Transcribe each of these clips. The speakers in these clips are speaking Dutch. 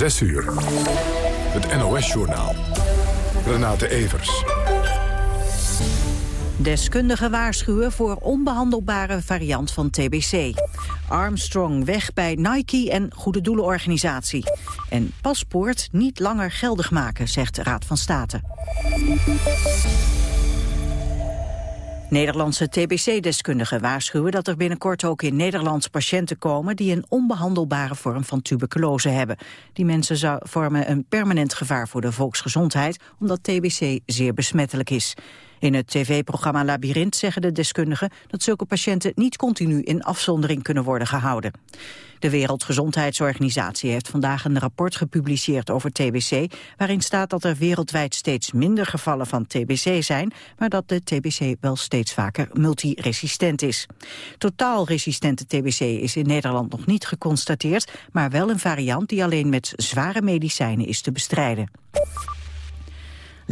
6 uur. Het NOS-journaal. Renate Evers. Deskundigen waarschuwen voor onbehandelbare variant van TBC. Armstrong weg bij Nike en Goede Doelenorganisatie. En paspoort niet langer geldig maken, zegt Raad van State. Nederlandse TBC-deskundigen waarschuwen dat er binnenkort ook in Nederland patiënten komen die een onbehandelbare vorm van tuberculose hebben. Die mensen vormen een permanent gevaar voor de volksgezondheid, omdat TBC zeer besmettelijk is. In het tv-programma Labyrinth zeggen de deskundigen dat zulke patiënten niet continu in afzondering kunnen worden gehouden. De Wereldgezondheidsorganisatie heeft vandaag een rapport gepubliceerd over TBC, waarin staat dat er wereldwijd steeds minder gevallen van TBC zijn, maar dat de TBC wel steeds vaker multiresistent is. Totaal resistente TBC is in Nederland nog niet geconstateerd, maar wel een variant die alleen met zware medicijnen is te bestrijden.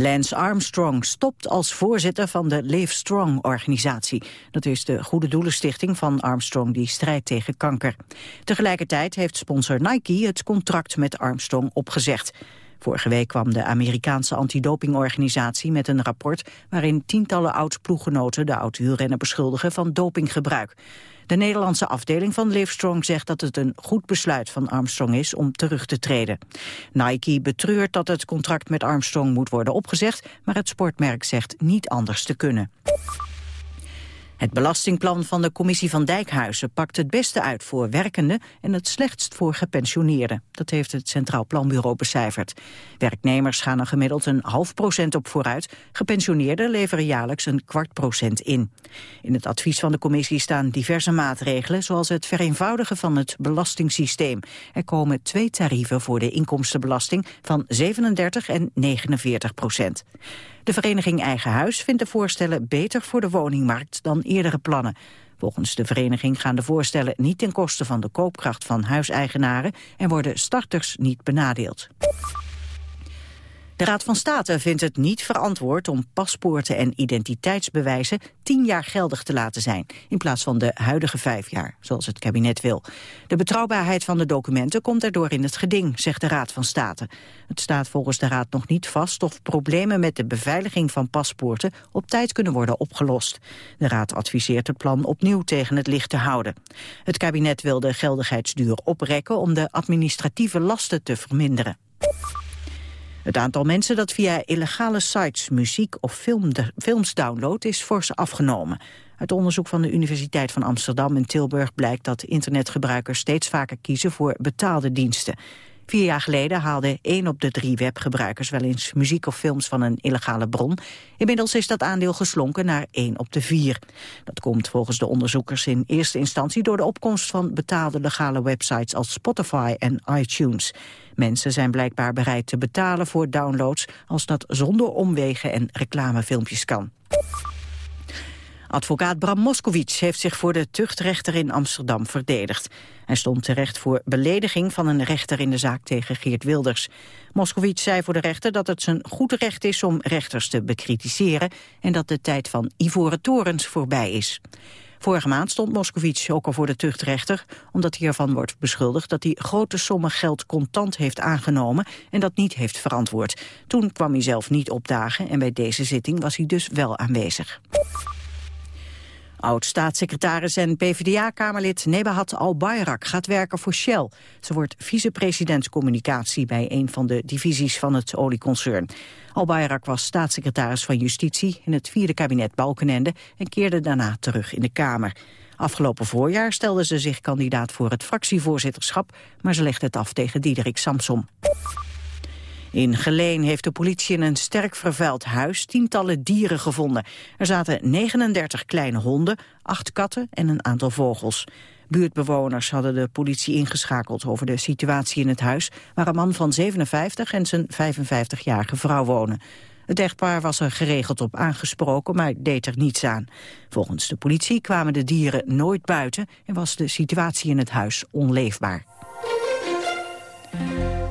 Lance Armstrong stopt als voorzitter van de Live Strong-organisatie. Dat is de Goede Doelenstichting van Armstrong die strijdt tegen kanker. Tegelijkertijd heeft sponsor Nike het contract met Armstrong opgezegd. Vorige week kwam de Amerikaanse antidopingorganisatie met een rapport... waarin tientallen oud-ploeggenoten de oud-wielrenner beschuldigen van dopinggebruik. De Nederlandse afdeling van Livestrong zegt dat het een goed besluit van Armstrong is om terug te treden. Nike betreurt dat het contract met Armstrong moet worden opgezegd, maar het sportmerk zegt niet anders te kunnen. Het belastingplan van de commissie van Dijkhuizen pakt het beste uit voor werkenden en het slechtst voor gepensioneerden. Dat heeft het Centraal Planbureau becijferd. Werknemers gaan er gemiddeld een half procent op vooruit. Gepensioneerden leveren jaarlijks een kwart procent in. In het advies van de commissie staan diverse maatregelen, zoals het vereenvoudigen van het belastingssysteem. Er komen twee tarieven voor de inkomstenbelasting van 37 en 49 procent. De vereniging Eigen Huis vindt de voorstellen beter voor de woningmarkt dan eerdere plannen. Volgens de vereniging gaan de voorstellen niet ten koste van de koopkracht van huiseigenaren en worden starters niet benadeeld. De Raad van State vindt het niet verantwoord om paspoorten en identiteitsbewijzen tien jaar geldig te laten zijn, in plaats van de huidige vijf jaar, zoals het kabinet wil. De betrouwbaarheid van de documenten komt daardoor in het geding, zegt de Raad van State. Het staat volgens de Raad nog niet vast of problemen met de beveiliging van paspoorten op tijd kunnen worden opgelost. De Raad adviseert het plan opnieuw tegen het licht te houden. Het kabinet wil de geldigheidsduur oprekken om de administratieve lasten te verminderen. Het aantal mensen dat via illegale sites muziek of film films downloadt is fors afgenomen. Uit onderzoek van de Universiteit van Amsterdam en Tilburg blijkt dat internetgebruikers steeds vaker kiezen voor betaalde diensten. Vier jaar geleden haalde één op de drie webgebruikers wel eens muziek of films van een illegale bron. Inmiddels is dat aandeel geslonken naar één op de vier. Dat komt volgens de onderzoekers in eerste instantie door de opkomst van betaalde legale websites als Spotify en iTunes. Mensen zijn blijkbaar bereid te betalen voor downloads als dat zonder omwegen en reclamefilmpjes kan. Advocaat Bram Moskowitz heeft zich voor de tuchtrechter in Amsterdam verdedigd. Hij stond terecht voor belediging van een rechter in de zaak tegen Geert Wilders. Moskowitz zei voor de rechter dat het zijn goed recht is om rechters te bekritiseren... en dat de tijd van ivoren torens voorbij is. Vorige maand stond Moskowitz ook al voor de tuchtrechter... omdat hij ervan wordt beschuldigd dat hij grote sommen geld contant heeft aangenomen... en dat niet heeft verantwoord. Toen kwam hij zelf niet opdagen en bij deze zitting was hij dus wel aanwezig. Oud-staatssecretaris en PvdA-kamerlid Nebahat Al-Bayrak gaat werken voor Shell. Ze wordt vicepresident communicatie bij een van de divisies van het olieconcern. Al-Bayrak was staatssecretaris van Justitie in het vierde kabinet Balkenende en keerde daarna terug in de Kamer. Afgelopen voorjaar stelde ze zich kandidaat voor het fractievoorzitterschap, maar ze legde het af tegen Diederik Samsom. In Geleen heeft de politie in een sterk vervuild huis tientallen dieren gevonden. Er zaten 39 kleine honden, acht katten en een aantal vogels. Buurtbewoners hadden de politie ingeschakeld over de situatie in het huis... waar een man van 57 en zijn 55-jarige vrouw wonen. Het echtpaar was er geregeld op aangesproken, maar deed er niets aan. Volgens de politie kwamen de dieren nooit buiten... en was de situatie in het huis onleefbaar.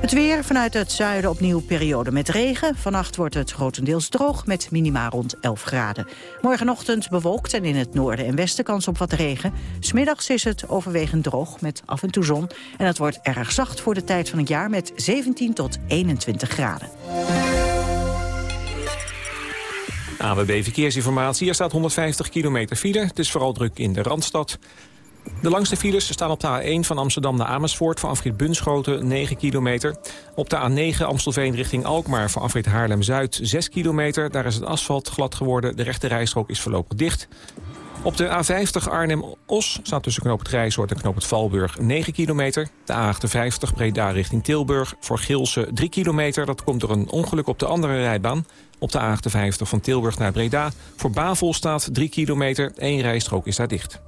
Het weer vanuit het zuiden opnieuw periode met regen. Vannacht wordt het grotendeels droog met minima rond 11 graden. Morgenochtend bewolkt en in het noorden en westen kans op wat regen. Smiddags is het overwegend droog met af en toe zon. En het wordt erg zacht voor de tijd van het jaar met 17 tot 21 graden. AWB Verkeersinformatie. Er staat 150 kilometer file. Het is vooral druk in de Randstad. De langste files staan op de A1 van Amsterdam naar Amersfoort... voor afrit Bunschoten 9 kilometer. Op de A9 Amstelveen richting Alkmaar voor afrit Haarlem-Zuid 6 kilometer. Daar is het asfalt glad geworden. De rechte rijstrook is voorlopig dicht. Op de A50 Arnhem-Os staat tussen knoop het Rijshoort en knoop het Valburg 9 kilometer. De A58 Breda richting Tilburg voor Gilsen 3 kilometer. Dat komt door een ongeluk op de andere rijbaan. Op de A58 van Tilburg naar Breda. Voor Bavel staat 3 kilometer. Eén rijstrook is daar dicht.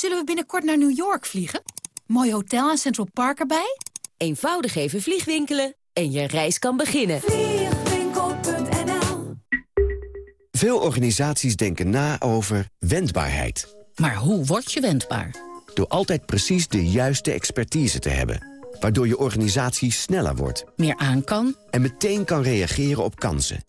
Zullen we binnenkort naar New York vliegen? Mooi hotel en Central Park erbij? Eenvoudig even vliegwinkelen en je reis kan beginnen. Vliegwinkel.nl Veel organisaties denken na over wendbaarheid. Maar hoe word je wendbaar? Door altijd precies de juiste expertise te hebben. Waardoor je organisatie sneller wordt. Meer aan kan? En meteen kan reageren op kansen.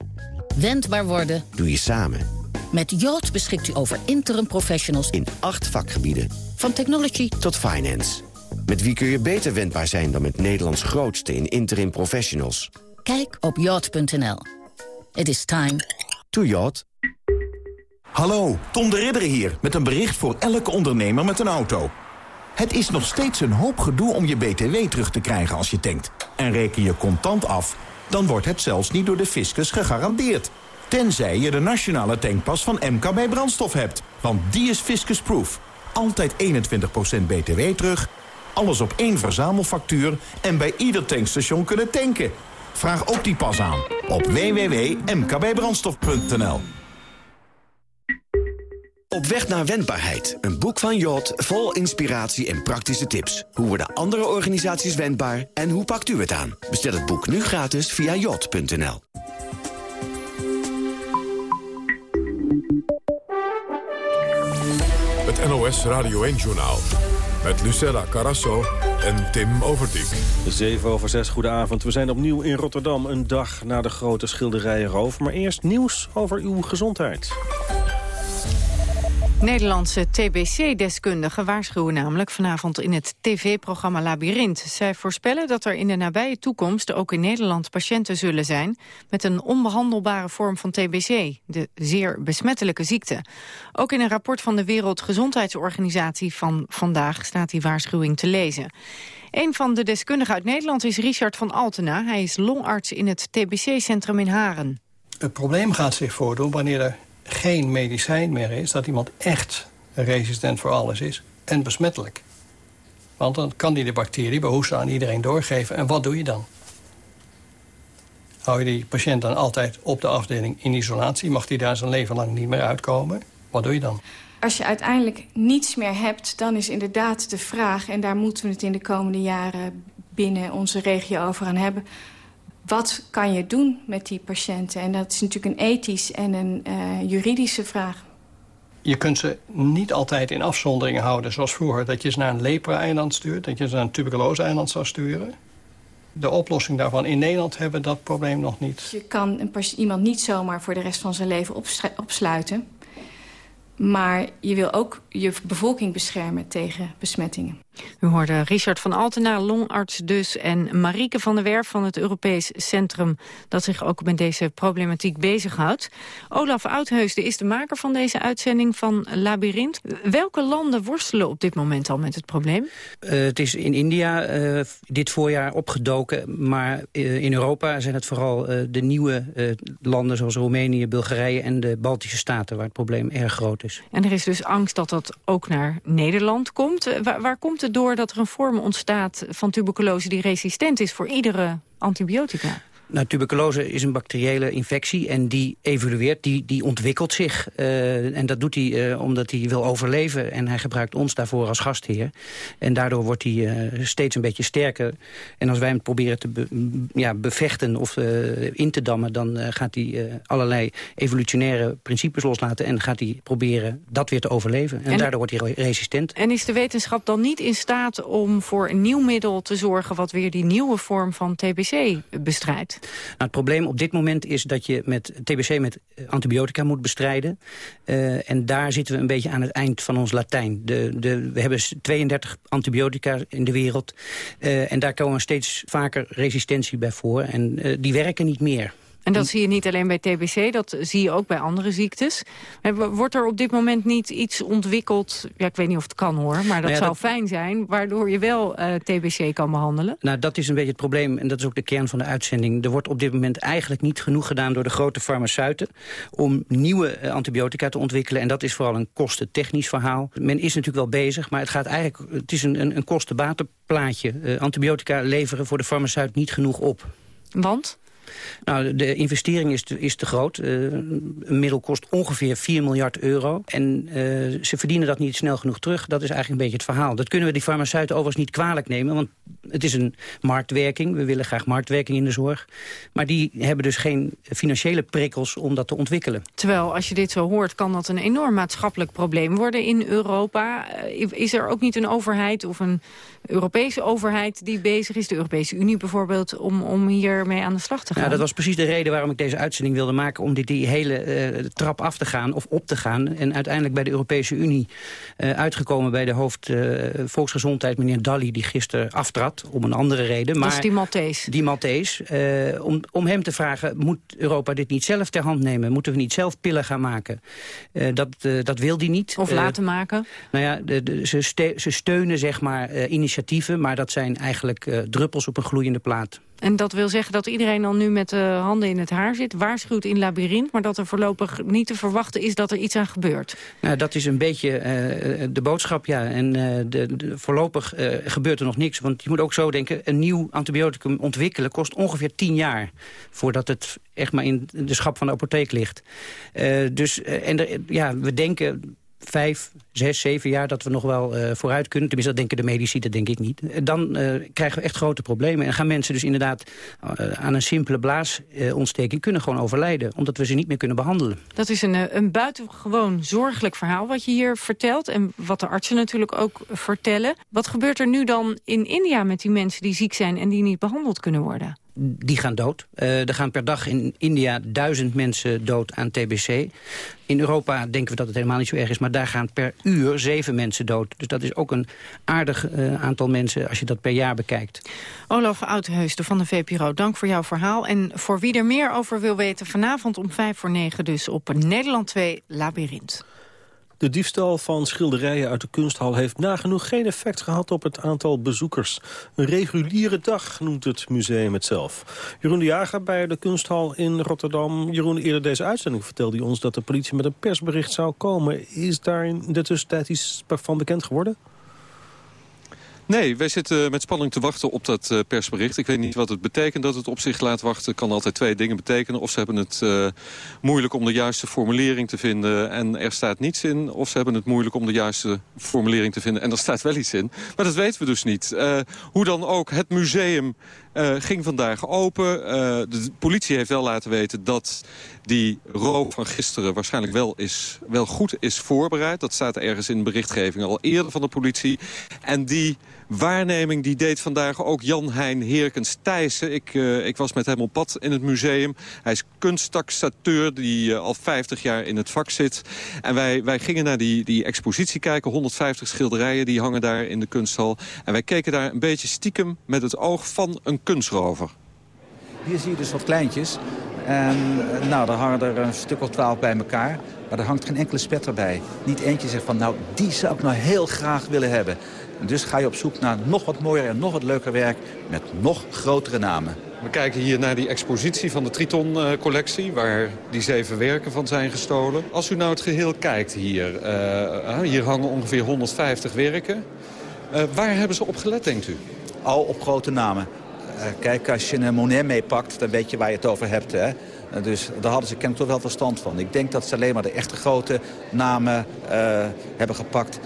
Wendbaar worden? Doe je samen. Met Yacht beschikt u over interim professionals in acht vakgebieden. Van technology tot finance. Met wie kun je beter wendbaar zijn dan met Nederlands grootste in interim professionals? Kijk op yacht.nl. It is time to yacht. Hallo, Tom de Ridder hier met een bericht voor elke ondernemer met een auto. Het is nog steeds een hoop gedoe om je BTW terug te krijgen als je tankt. En reken je contant af, dan wordt het zelfs niet door de fiscus gegarandeerd. Tenzij je de nationale tankpas van MKB Brandstof hebt. Want die is fiscusproof. Altijd 21% btw terug, alles op één verzamelfactuur... en bij ieder tankstation kunnen tanken. Vraag ook die pas aan op www.mkbbrandstof.nl. Op weg naar wendbaarheid. Een boek van Jot vol inspiratie en praktische tips. Hoe worden andere organisaties wendbaar en hoe pakt u het aan? Bestel het boek nu gratis via jot.nl. NOS Radio 1-journaal. Met Lucella Carasso en Tim Overdijk. 7 over 6, goedenavond. We zijn opnieuw in Rotterdam, een dag na de grote schilderijenroof. Maar eerst nieuws over uw gezondheid. Nederlandse TBC-deskundigen waarschuwen namelijk vanavond in het tv-programma Labyrinth. Zij voorspellen dat er in de nabije toekomst ook in Nederland patiënten zullen zijn met een onbehandelbare vorm van TBC, de zeer besmettelijke ziekte. Ook in een rapport van de Wereldgezondheidsorganisatie van vandaag staat die waarschuwing te lezen. Een van de deskundigen uit Nederland is Richard van Altena. Hij is longarts in het TBC-centrum in Haren. Het probleem gaat zich voordoen wanneer er geen medicijn meer is... dat iemand echt resistent voor alles is en besmettelijk. Want dan kan die de bacterie bij aan iedereen doorgeven. En wat doe je dan? Hou je die patiënt dan altijd op de afdeling in isolatie? Mag die daar zijn leven lang niet meer uitkomen? Wat doe je dan? Als je uiteindelijk niets meer hebt, dan is inderdaad de vraag... en daar moeten we het in de komende jaren binnen onze regio over gaan hebben wat kan je doen met die patiënten? En dat is natuurlijk een ethisch en een uh, juridische vraag. Je kunt ze niet altijd in afzonderingen houden zoals vroeger. Dat je ze naar een lepra-eiland stuurt, dat je ze naar een tuberculose-eiland zou sturen. De oplossing daarvan in Nederland hebben we dat probleem nog niet. Je kan een iemand niet zomaar voor de rest van zijn leven opsluiten. Maar je wil ook je bevolking beschermen tegen besmettingen. U hoorde Richard van Altena, longarts dus... en Marieke van der Werf van het Europees Centrum... dat zich ook met deze problematiek bezighoudt. Olaf Oudheusde is de maker van deze uitzending van Labyrinth. Welke landen worstelen op dit moment al met het probleem? Uh, het is in India uh, dit voorjaar opgedoken... maar uh, in Europa zijn het vooral de nieuwe landen... zoals Roemenië, Bulgarije en de Baltische Staten... waar het probleem erg groot is. En er is dus angst dat dat ook naar Nederland komt. Waar, waar komt het door dat er een vorm ontstaat van tuberculose... die resistent is voor iedere antibiotica? Nou, tuberculose is een bacteriële infectie en die evolueert, die, die ontwikkelt zich. Uh, en dat doet hij uh, omdat hij wil overleven en hij gebruikt ons daarvoor als gastheer. En daardoor wordt hij uh, steeds een beetje sterker. En als wij hem proberen te be, ja, bevechten of in te dammen... dan gaat hij allerlei evolutionaire principes loslaten... en gaat hij proberen dat weer te overleven. En, en daardoor wordt hij resistent. En is de wetenschap dan niet in staat om voor een nieuw middel te zorgen... wat weer die nieuwe vorm van TBC bestrijdt? Nou, het probleem op dit moment is dat je met TBC met eh, antibiotica moet bestrijden. Uh, en daar zitten we een beetje aan het eind van ons Latijn. De, de, we hebben 32 antibiotica in de wereld. Uh, en daar komen steeds vaker resistentie bij voor. En die werken niet meer. En dat zie je niet alleen bij TBC, dat zie je ook bij andere ziektes. Wordt er op dit moment niet iets ontwikkeld, ja, ik weet niet of het kan hoor... maar dat nou ja, zou dat... fijn zijn, waardoor je wel uh, TBC kan behandelen? Nou, dat is een beetje het probleem en dat is ook de kern van de uitzending. Er wordt op dit moment eigenlijk niet genoeg gedaan door de grote farmaceuten... om nieuwe uh, antibiotica te ontwikkelen en dat is vooral een kostentechnisch verhaal. Men is natuurlijk wel bezig, maar het gaat eigenlijk... het is een, een, een kostenbatenplaatje. Uh, antibiotica leveren voor de farmaceut niet genoeg op. Want? Nou, de investering is te, is te groot. Uh, een middel kost ongeveer 4 miljard euro. En uh, ze verdienen dat niet snel genoeg terug. Dat is eigenlijk een beetje het verhaal. Dat kunnen we die farmaceuten overigens niet kwalijk nemen. Want het is een marktwerking. We willen graag marktwerking in de zorg. Maar die hebben dus geen financiële prikkels om dat te ontwikkelen. Terwijl, als je dit zo hoort, kan dat een enorm maatschappelijk probleem worden in Europa. Is er ook niet een overheid of een Europese overheid die bezig is, de Europese Unie bijvoorbeeld, om, om hiermee aan de slag te gaan? Ja, dat was precies de reden waarom ik deze uitzending wilde maken... om die, die hele uh, trap af te gaan of op te gaan. En uiteindelijk bij de Europese Unie uh, uitgekomen bij de hoofd uh, Volksgezondheid... meneer Dalli, die gisteren aftrad, om een andere reden. Maar, dat is die Maltese. Die Maltese. om, om hem te vragen, moet Europa dit niet zelf ter hand nemen? Moeten we niet zelf pillen gaan maken? dat, dat wil die niet. Of laten maken? Nou ja, de, de, ze, ste ze steunen zeg maar initiatieven... maar dat zijn eigenlijk druppels op een gloeiende plaat. En dat wil zeggen dat iedereen dan nu met de handen in het haar zit... waarschuwt in labyrint, maar dat er voorlopig niet te verwachten is... dat er iets aan gebeurt. Nou, dat is een beetje uh, de boodschap, ja. En uh, de, voorlopig uh, gebeurt er nog niks. Want je moet ook zo denken, een nieuw antibioticum ontwikkelen... kost ongeveer tien jaar voordat het echt maar in de schap van de apotheek ligt. dus, en ja, we denken vijf, zes, zeven jaar dat we nog wel uh, vooruit kunnen. Tenminste, dat denken de medici, dat denk ik niet. Dan uh, krijgen we echt grote problemen. En gaan mensen dus inderdaad aan een simpele blaasontsteking kunnen gewoon overlijden. Omdat we ze niet meer kunnen behandelen. Dat is een, een buitengewoon zorgelijk verhaal wat je hier vertelt. En wat de artsen natuurlijk ook vertellen. Wat gebeurt er nu dan in India met die mensen die ziek zijn en die niet behandeld kunnen worden? Die gaan dood. Uh, er gaan per dag in India duizend mensen dood aan TBC. In Europa denken we dat het helemaal niet zo erg is... maar daar gaan per uur zeven mensen dood. Dus dat is ook een aardig uh, aantal mensen als je dat per jaar bekijkt. Olaf Oudheusden van de VPRO, dank voor jouw verhaal. En voor wie er meer over wil weten, vanavond om vijf voor negen... dus op Nederland 2 Labyrinth. De diefstal van schilderijen uit de kunsthal heeft nagenoeg geen effect gehad op het aantal bezoekers. Een reguliere dag noemt het museum het zelf. Jeroen de Jager bij de kunsthal in Rotterdam. Jeroen, eerder deze uitzending vertelde ons dat de politie met een persbericht zou komen. Is daar in de tussentijd iets van bekend geworden? Nee, wij zitten met spanning te wachten op dat uh, persbericht. Ik weet niet wat het betekent dat het op zich laat wachten. kan altijd twee dingen betekenen. Of ze hebben het uh, moeilijk om de juiste formulering te vinden en er staat niets in. Of ze hebben het moeilijk om de juiste formulering te vinden en er staat wel iets in. Maar dat weten we dus niet. Uh, hoe dan ook, het museum ging vandaag open. De politie heeft wel laten weten dat die roof van gisteren waarschijnlijk wel, is, wel goed is voorbereid. Dat staat ergens in de berichtgeving al eerder van de politie. En die waarneming die deed vandaag ook Jan-Hein Heerkens Thijssen. Ik, uh, ik was met hem op pad in het museum. Hij is kunsttaxateur die uh, al 50 jaar in het vak zit. En wij, wij gingen naar die, die expositie kijken. 150 schilderijen die hangen daar in de kunsthal. En wij keken daar een beetje stiekem met het oog van een kunstrover. Hier zie je dus wat kleintjes. En nou, daar hangen er een stuk of twaalf bij elkaar. Maar er hangt geen enkele spetter bij. Niet eentje zegt van, nou, die zou ik nou heel graag willen hebben. En dus ga je op zoek naar nog wat mooier en nog wat leuker werk... met nog grotere namen. We kijken hier naar die expositie van de Triton-collectie... waar die zeven werken van zijn gestolen. Als u nou het geheel kijkt hier... Uh, hier hangen ongeveer 150 werken. Uh, waar hebben ze op gelet, denkt u? Al op grote namen. Uh, kijk, als je een Monet meepakt, dan weet je waar je het over hebt. Hè? Dus daar hadden ze kennelijk toch wel verstand van. Ik denk dat ze alleen maar de echte grote namen hebben gepakt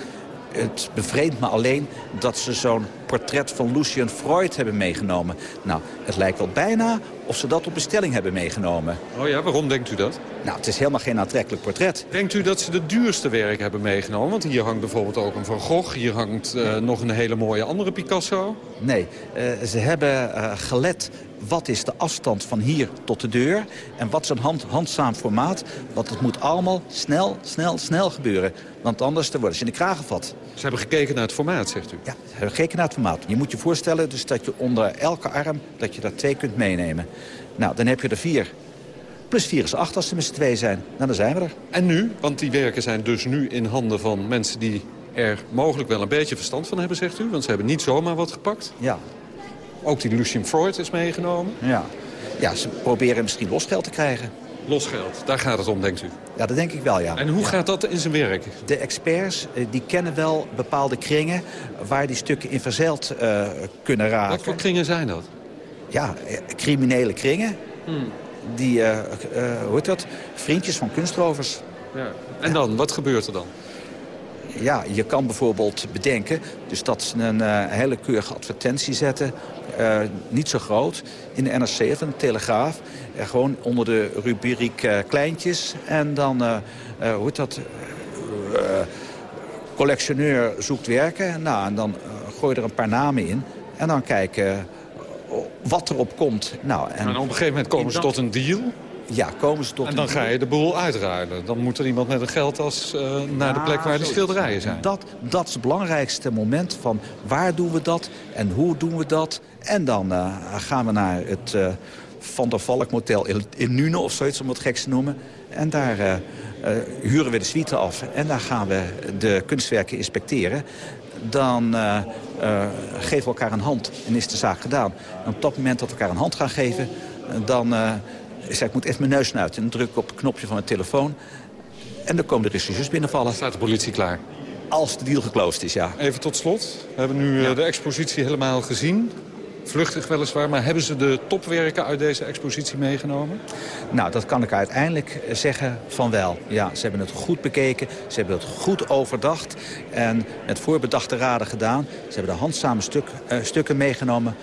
het bevreemdt me alleen dat ze zo'n portret van Lucian Freud hebben meegenomen. Nou, het lijkt wel bijna of ze dat op bestelling hebben meegenomen. Oh ja, waarom denkt u dat? Nou, het is helemaal geen aantrekkelijk portret. Denkt u dat ze de duurste werk hebben meegenomen? Want hier hangt bijvoorbeeld ook een Van Gogh. Hier hangt uh, nog een hele mooie andere Picasso. Nee, uh, ze hebben uh, gelet wat is de afstand van hier tot de deur... en wat is een hand, handzaam formaat. Want het moet allemaal snel, snel, snel gebeuren. Want anders dan worden ze in de kraag gevat. Ze hebben gekeken naar het formaat, zegt u? Ja, ze hebben gekeken naar het formaat. Je moet je voorstellen dus dat je onder elke arm dat je daar twee kunt meenemen. Nou, dan heb je er vier. Plus vier is acht als ze met z'n twee zijn. Nou, dan zijn we er. En nu? Want die werken zijn dus nu in handen van mensen die er mogelijk wel een beetje verstand van hebben, zegt u. Want ze hebben niet zomaar wat gepakt. Ja. Ook die Lucien Freud is meegenomen. Ja. Ja, ze proberen misschien losgeld te krijgen. Losgeld, daar gaat het om, denkt u? Ja, dat denk ik wel, ja. En hoe ja. gaat dat in zijn werk? De experts die kennen wel bepaalde kringen... waar die stukken in verzeild uh, kunnen raken. Wat voor kringen zijn dat? Ja, criminele kringen. Hmm. Die, uh, uh, hoe heet dat? Vriendjes van kunstrovers. Ja. En dan, wat gebeurt er dan? Ja, je kan bijvoorbeeld bedenken dus dat ze een uh, hele keurige advertentie zetten. Uh, niet zo groot, in de NRC of in de Telegraaf. Uh, gewoon onder de rubriek kleintjes. En dan, hoe heet dat, collectioneur zoekt werken. Nou, en dan gooi je er een paar namen in. En dan kijken wat erop komt. Nou, en, en op een gegeven moment komen ze tot een deal... Ja, komen ze tot En dan ga je de boel uitruilen. Dan moet er iemand met een geldtas uh, naar ja, de plek waar de schilderijen zijn. Dat, dat is het belangrijkste moment van waar doen we dat en hoe doen we dat. En dan uh, gaan we naar het uh, Van der Valk Motel in Nune of zoiets om het geks te noemen. En daar huren we de suite af en daar gaan we de kunstwerken inspecteren dan uh, uh, geven we elkaar een hand en is de zaak gedaan. En op dat moment dat we elkaar een hand gaan geven, dan ik zei, ik moet even mijn neus snuiten. En druk op het knopje van mijn telefoon. En dan komen de rechercheurs binnenvallen. Staat de politie klaar? Als de deal geclosed is, ja. Even tot slot. We hebben nu ja. de expositie helemaal gezien. Vluchtig weliswaar, maar hebben ze de topwerken uit deze expositie meegenomen? Nou, dat kan ik uiteindelijk zeggen van wel. Ja, ze hebben het goed bekeken, ze hebben het goed overdacht... en met voorbedachte raden gedaan. Ze hebben de handzame stuk, uh, stukken meegenomen,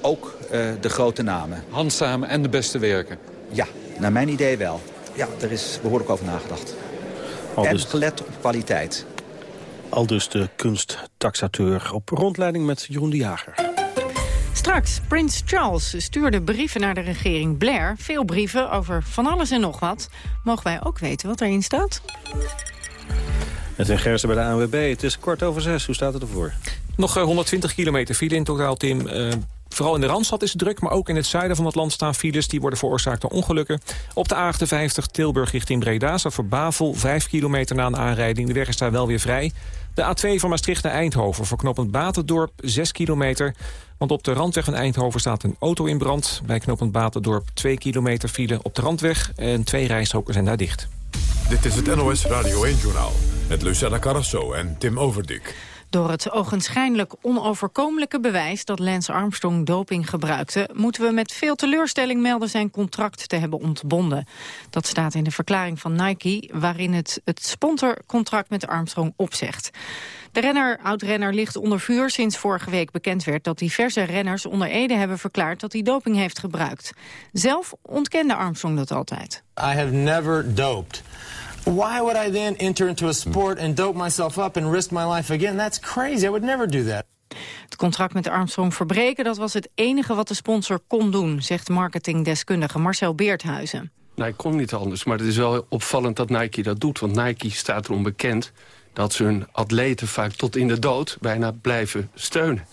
ook uh, de grote namen. Handzame en de beste werken? Ja, naar mijn idee wel. Ja, er is behoorlijk over nagedacht. Al dus... En gelet op kwaliteit. Al dus de kunsttaxateur op rondleiding met Jeroen de Jager. Straks, Prins Charles stuurde brieven naar de regering Blair. Veel brieven over van alles en nog wat. Mogen wij ook weten wat erin staat? Het zijn Gersen bij de ANWB. Het is kwart over zes. Hoe staat het ervoor? Nog 120 kilometer file in totaal, Tim. Uh, Vooral in de Randstad is het druk, maar ook in het zuiden van het land staan files. Die worden veroorzaakt door ongelukken. Op de A58 Tilburg richting Breda staat voor Bavel 5 kilometer na een aanrijding. De weg is daar wel weer vrij. De A2 van Maastricht naar Eindhoven voor knooppunt Batendorp 6 kilometer. Want op de randweg van Eindhoven staat een auto in brand. Bij knooppunt Batendorp 2 kilometer file op de randweg. En twee rijstroken zijn daar dicht. Dit is het NOS Radio 1-journaal met Lucella Carrasso en Tim Overdik. Door het ogenschijnlijk onoverkomelijke bewijs dat Lance Armstrong doping gebruikte... moeten we met veel teleurstelling melden zijn contract te hebben ontbonden. Dat staat in de verklaring van Nike, waarin het het sponsorcontract met Armstrong opzegt. De renner, oud-renner, ligt onder vuur sinds vorige week bekend werd... dat diverse renners onder Ede hebben verklaard dat hij doping heeft gebruikt. Zelf ontkende Armstrong dat altijd. I have never doped. Why would I then enter into a sport and dope myself up and risk my life again? That's crazy. I would never do that. Het contract met Armstrong verbreken, dat was het enige wat de sponsor kon doen, zegt marketingdeskundige Marcel Beerthuizen. Nou, ik kon niet anders, maar het is wel opvallend dat Nike dat doet. Want Nike staat erom bekend dat ze hun atleten vaak tot in de dood bijna blijven steunen.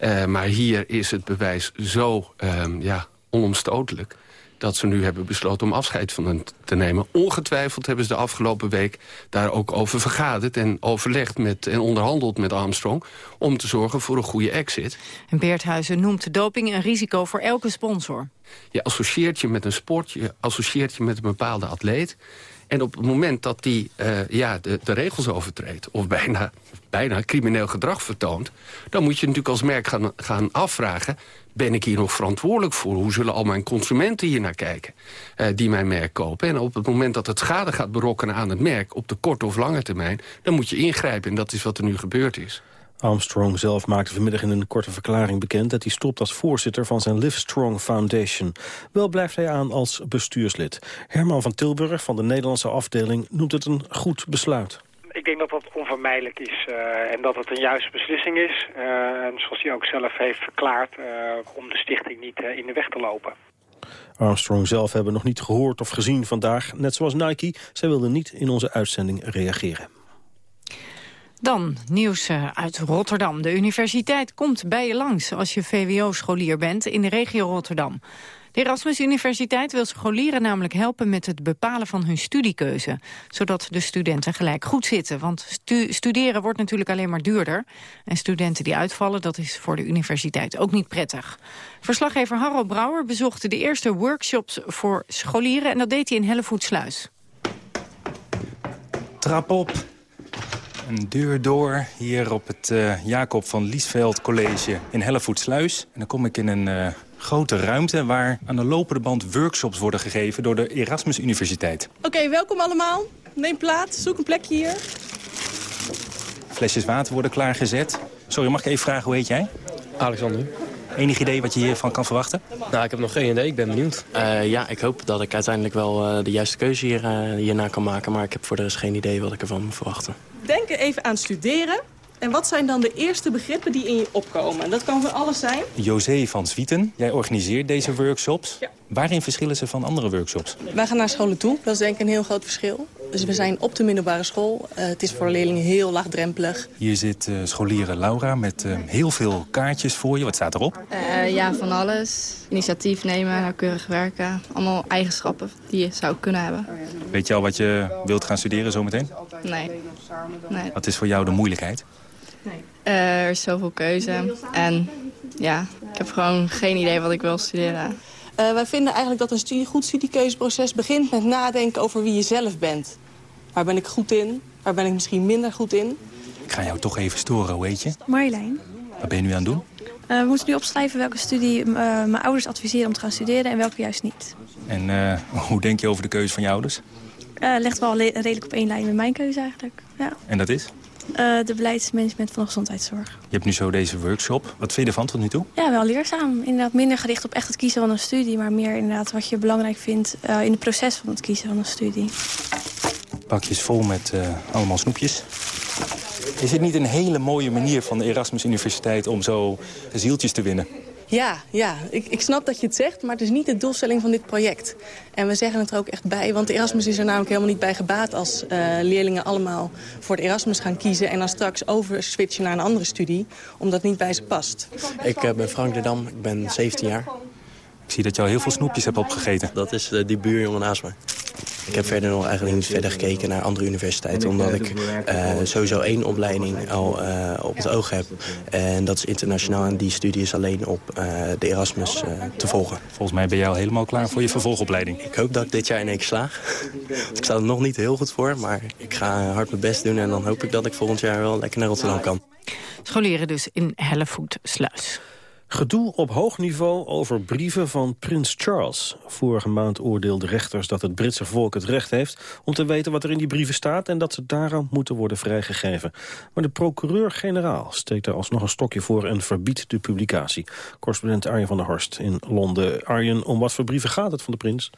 Uh, maar hier is het bewijs zo uh, ja, onomstotelijk dat ze nu hebben besloten om afscheid van hen te nemen. Ongetwijfeld hebben ze de afgelopen week daar ook over vergaderd... en overlegd met, en onderhandeld met Armstrong... om te zorgen voor een goede exit. En Beerthuizen noemt doping een risico voor elke sponsor. Je associeert je met een sport, je associeert je met een bepaalde atleet... En op het moment dat die uh, ja, de, de, regels overtreedt... of bijna, bijna crimineel gedrag vertoont... dan moet je natuurlijk als merk gaan, gaan afvragen ben ik hier nog verantwoordelijk voor? Hoe zullen al mijn consumenten hier naar kijken uh, die mijn merk kopen? En op het moment dat het schade gaat berokkenen aan het merk... op de korte of lange termijn, dan moet je ingrijpen. En dat is wat er nu gebeurd is. Armstrong zelf maakte vanmiddag in een korte verklaring bekend... dat hij stopt als voorzitter van zijn Livestrong Foundation. Wel blijft hij aan als bestuurslid. Herman van Tilburg van de Nederlandse afdeling noemt het een goed besluit ik denk dat dat onvermijdelijk is uh, en dat het een juiste beslissing is. Uh, en zoals hij ook zelf heeft verklaard, uh, om de stichting niet in de weg te lopen. Armstrong zelf hebben nog niet gehoord of gezien vandaag. Net zoals Nike, zij wilde niet in onze uitzending reageren. Dan nieuws uit Rotterdam. De universiteit komt bij je langs als je VWO-scholier bent in de regio Rotterdam. De Erasmus Universiteit wil scholieren namelijk helpen met het bepalen van hun studiekeuze. Zodat de studenten gelijk goed zitten. Want stu studeren wordt natuurlijk alleen maar duurder. En studenten die uitvallen, dat is voor de universiteit ook niet prettig. Verslaggever Harold Brouwer bezocht de eerste workshops voor scholieren. En dat deed hij in Hellevoetsluis. Trap op, een deur door hier op het uh, Jacob van Liesveld College in Hellevoetsluis. En dan kom ik in een uh, grote ruimte waar aan de lopende band workshops worden gegeven door de Erasmus Universiteit. Oké, okay, welkom allemaal. Neem plaats, zoek een plekje hier. Flesjes water worden klaargezet. Sorry, mag ik even vragen, hoe heet jij? Alexander. Enig idee wat je hiervan kan verwachten? Nou, ik heb nog geen idee. Ik ben benieuwd. Uh, ja, ik hoop dat ik uiteindelijk wel uh, de juiste keuze hier, uh, hierna kan maken. Maar ik heb voor de rest geen idee wat ik ervan moet verwachten. Denk even aan studeren. En wat zijn dan de eerste begrippen die in je opkomen? Dat kan van alles zijn. José van Zwieten, jij organiseert deze workshops. Ja. Waarin verschillen ze van andere workshops? Wij gaan naar scholen toe. Dat is denk ik een heel groot verschil. Dus we zijn op de middelbare school. Uh, het is voor leerlingen heel laagdrempelig. Hier zit uh, scholieren Laura met uh, heel veel kaartjes voor je. Wat staat erop? ja, van alles. Initiatief nemen, nauwkeurig werken. Allemaal eigenschappen die je zou kunnen hebben. Weet je al wat je wilt gaan studeren zometeen? Nee. nee. Wat is voor jou de moeilijkheid? er is zoveel keuze. En ja, ik heb gewoon geen idee wat ik wil studeren. Uh, wij vinden eigenlijk dat een studie, goed studiekeuzeproces begint met nadenken over wie je zelf bent. Waar ben ik goed in? Waar ben ik misschien minder goed in? Ik ga jou toch even storen, heet je? Marjolein. Wat ben je nu aan het doen? Uh, we moeten nu opschrijven welke studie uh, mijn ouders adviseren om te gaan studeren en welke juist niet. En hoe denk je over de keuze van je ouders? ligt wel redelijk op één lijn met mijn keuze eigenlijk. Ja. En dat is? Uh, de beleidsmanagement van de gezondheidszorg. Je hebt nu zo deze workshop. Wat vind je ervan tot nu toe? Ja, wel leerzaam. Inderdaad minder gericht op echt het kiezen van een studie... maar meer inderdaad wat je belangrijk vindt uh, in het proces van het kiezen van een studie. Pakjes vol met uh, allemaal snoepjes. Is het niet een hele mooie manier van de Erasmus Universiteit... om zo zieltjes te winnen? Ja, ja. Ik, ik snap dat je het zegt, maar het is niet de doelstelling van dit project. En we zeggen het er ook echt bij, want Erasmus is er namelijk helemaal niet bij gebaat... als uh, leerlingen allemaal voor het Erasmus gaan kiezen... en dan straks overswitchen naar een andere studie, omdat het niet bij ze past. Ik uh, ben Frank de Dam, ik ben 17 jaar. Ik zie dat je al heel veel snoepjes hebt opgegeten. Dat is uh, die buurjongen naast me. Ik heb verder nog eigenlijk niet verder gekeken naar andere universiteiten... omdat ik uh, sowieso één opleiding al uh, op het oog heb. En dat is internationaal en die studie is alleen op uh, de Erasmus te volgen. Volgens mij ben jij al helemaal klaar voor je vervolgopleiding. Ik hoop dat ik dit jaar in één keer slaag. ik sta er nog niet heel goed voor, maar ik ga hard mijn best doen... en dan hoop ik dat ik volgend jaar wel lekker naar Rotterdam kan. Scholieren dus in Hellevoetsluis. Gedoe op hoog niveau over brieven van prins Charles. Vorige maand oordeelden rechters dat het Britse volk het recht heeft... om te weten wat er in die brieven staat... en dat ze daarom moeten worden vrijgegeven. Maar de procureur-generaal steekt er alsnog een stokje voor... en verbiedt de publicatie. Correspondent Arjen van der Horst in Londen. Arjen, om wat voor brieven gaat het van de prins?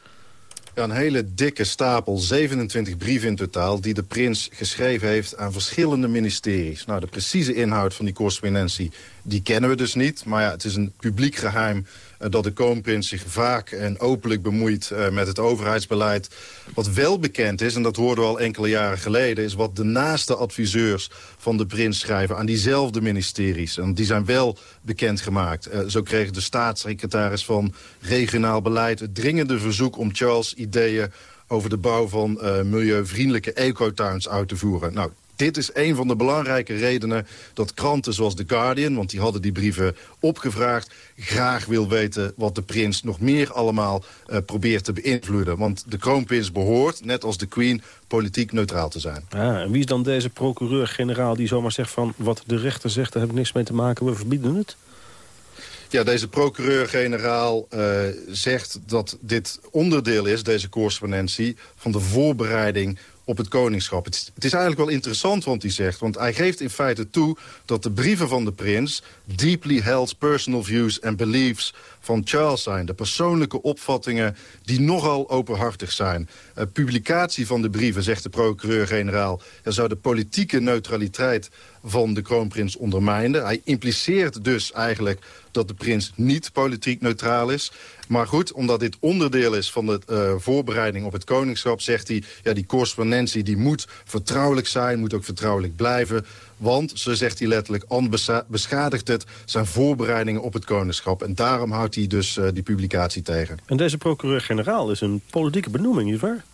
Een hele dikke stapel, 27 brieven in totaal... die de prins geschreven heeft aan verschillende ministeries. Nou, de precieze inhoud van die correspondentie die kennen we dus niet. Maar ja, het is een publiek geheim dat de kroonprins zich vaak en openlijk bemoeit uh, met het overheidsbeleid. Wat wel bekend is, en dat hoorden we al enkele jaren geleden... is wat de naaste adviseurs van de prins schrijven aan diezelfde ministeries. En die zijn wel bekendgemaakt. Uh, zo kreeg de staatssecretaris van regionaal beleid het dringende verzoek om Charles' ideeën over de bouw van milieuvriendelijke ecotuins uit te voeren. Nou, dit is een van de belangrijke redenen dat kranten zoals The Guardian... want die hadden die brieven opgevraagd... graag wil weten wat de prins nog meer allemaal uh, probeert te beïnvloeden. Want de kroonprins behoort, net als de queen, politiek neutraal te zijn. Ah, en wie is dan deze procureur-generaal die zomaar zegt van... wat de rechter zegt, daar heb ik niks mee te maken, we verbieden het? Ja, deze procureur-generaal uh, zegt dat dit onderdeel is, deze correspondentie... van de voorbereiding op het koningschap. Het, is eigenlijk wel interessant wat hij zegt. Want hij geeft in feite toe dat de brieven van de prins... deeply held personal views and beliefs van Charles zijn. De persoonlijke opvattingen die nogal openhartig zijn. Uh, publicatie van de brieven, zegt de procureur-generaal... er zou de politieke neutraliteit van de kroonprins ondermijnen. Hij impliceert dus eigenlijk dat de prins niet politiek neutraal is. Maar goed, omdat dit onderdeel is van de uh, voorbereiding op het koningschap... zegt hij, ja, die correspondentie die moet vertrouwelijk zijn... moet ook vertrouwelijk blijven. Want, zo zegt hij letterlijk, beschadigt het zijn voorbereidingen op het koningschap. En daarom houdt hij dus uh, die publicatie tegen. En deze procureur-generaal is een politieke benoeming, nietwaar?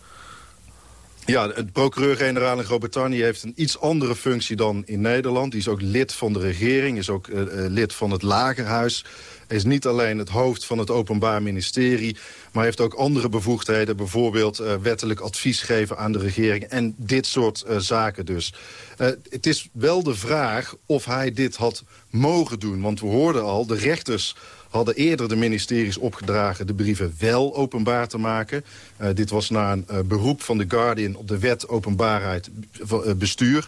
Ja, de procureur-generaal in Groot-Brittannië heeft een iets andere functie dan in Nederland. Die is ook lid van de regering, is ook uh, lid van het lagerhuis. Is niet alleen het hoofd van het Openbaar Ministerie... maar heeft ook andere bevoegdheden. Bijvoorbeeld uh, wettelijk advies geven aan de regering. En dit soort uh, zaken dus. Uh, het is wel de vraag of hij dit had mogen doen. Want we hoorden al, de rechters hadden eerder de ministeries opgedragen de brieven wel openbaar te maken. Dit was na een beroep van The Guardian op de wet openbaarheid bestuur.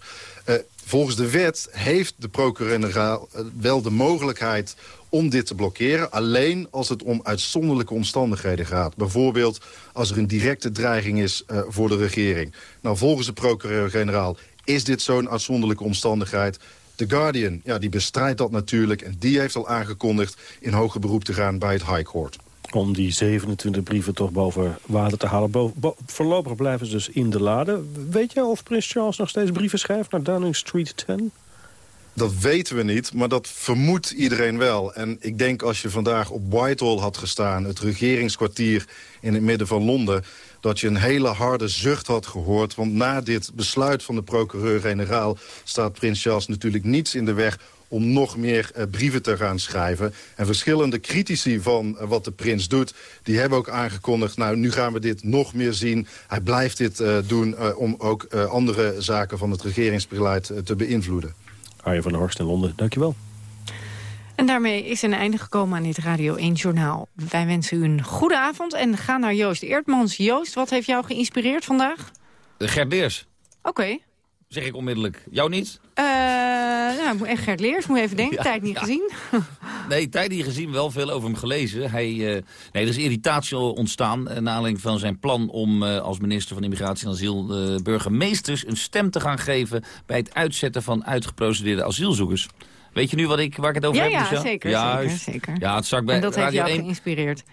volgens de wet heeft de procureur-generaal wel de mogelijkheid om dit te blokkeren. Alleen als het om uitzonderlijke omstandigheden gaat. Bijvoorbeeld als er een directe dreiging is uh, voor de regering. Nou, volgens de procureur-generaal is dit zo'n uitzonderlijke omstandigheid. The Guardian, ja, die bestrijdt dat natuurlijk. En die heeft al aangekondigd in hoger beroep te gaan bij het High Court. Om die 27 brieven toch boven water te halen. Voorlopig blijven ze dus in de lade. Weet je of Prins Charles nog steeds brieven schrijft naar Downing Street 10? Dat weten we niet, maar dat vermoedt iedereen wel. En ik denk als je vandaag op Whitehall had gestaan... het regeringskwartier in het midden van Londen... dat je een hele harde zucht had gehoord. Want na dit besluit van de procureur-generaal... staat prins Charles natuurlijk niets in de weg om nog meer uh, brieven te gaan schrijven. En verschillende critici van uh, wat de prins doet... die hebben ook aangekondigd, nou, nu gaan we dit nog meer zien. Hij blijft dit uh, doen om ook andere zaken van het regeringsbeleid te beïnvloeden. Arjen van der Horst in Londen, dankjewel. En daarmee is een einde gekomen aan dit Radio 1 Journaal. Wij wensen u een goede avond en gaan naar Joost Eertmans. Joost, wat heeft jou geïnspireerd vandaag? Gert Leers. Oké. Okay. Zeg ik onmiddellijk. Jou niet? Uh, nou, echt Gert Leers, moet even denken. Ja, tijd niet ja. gezien. nee, tijd niet gezien, wel veel over hem gelezen. Hij, uh, nee, er is irritatie ontstaan uh, naar aanleiding van zijn plan om als minister van Immigratie en Asiel burgemeesters een stem te gaan geven bij het uitzetten van uitgeprocedeerde asielzoekers. Weet je nu wat ik, waar ik het over ja, heb? Ja, zeker, ja, zeker, zeker. Ja, het zag bij en dat Radio heeft jou 1... geïnspireerd.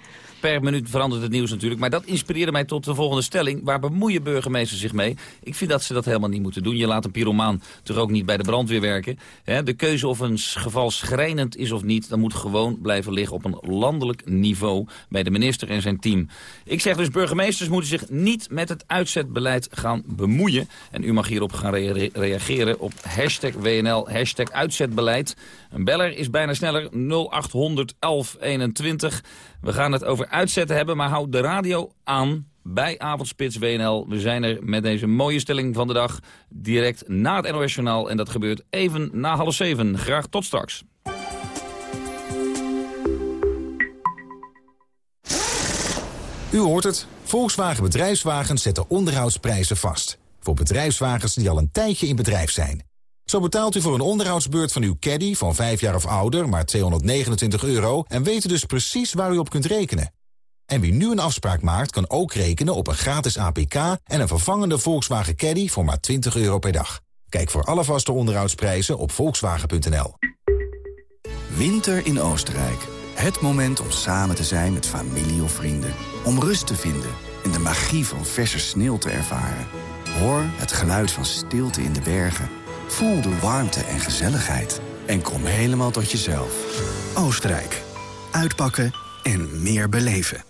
Per minuut verandert het nieuws natuurlijk. Maar dat inspireerde mij tot de volgende stelling. Waar bemoeien burgemeesters zich mee? Ik vind dat ze dat helemaal niet moeten doen. Je laat een pyromaan toch ook niet bij de brandweer werken. de keuze of een geval schrijnend is of niet... dat moet gewoon blijven liggen op een landelijk niveau... bij de minister en zijn team. Ik zeg dus, burgemeesters moeten zich niet met het uitzetbeleid gaan bemoeien. En u mag hierop gaan reageren op hashtag WNL, hashtag uitzetbeleid. Een beller is bijna sneller, 0800 1121. We gaan het over uitzetten hebben, maar houd de radio aan bij Avondspits WNL. We zijn er met deze mooie stelling van de dag direct na het NOS Journaal. En dat gebeurt even na half zeven. Graag tot straks. U hoort het. Volkswagen Bedrijfswagens zetten onderhoudsprijzen vast. Voor bedrijfswagens die al een tijdje in bedrijf zijn. Zo betaalt u voor een onderhoudsbeurt van uw caddy van 5 jaar of ouder maar 229 euro... en weet dus precies waar u op kunt rekenen. En wie nu een afspraak maakt, kan ook rekenen op een gratis APK... en een vervangende Volkswagen Caddy voor maar 20 euro per dag. Kijk voor alle vaste onderhoudsprijzen op volkswagen.nl. Winter in Oostenrijk. Het moment om samen te zijn met familie of vrienden. Om rust te vinden en de magie van verse sneeuw te ervaren. Hoor het geluid van stilte in de bergen. Voel de warmte en gezelligheid. En kom helemaal tot jezelf. Oostenrijk. Uitpakken en meer beleven.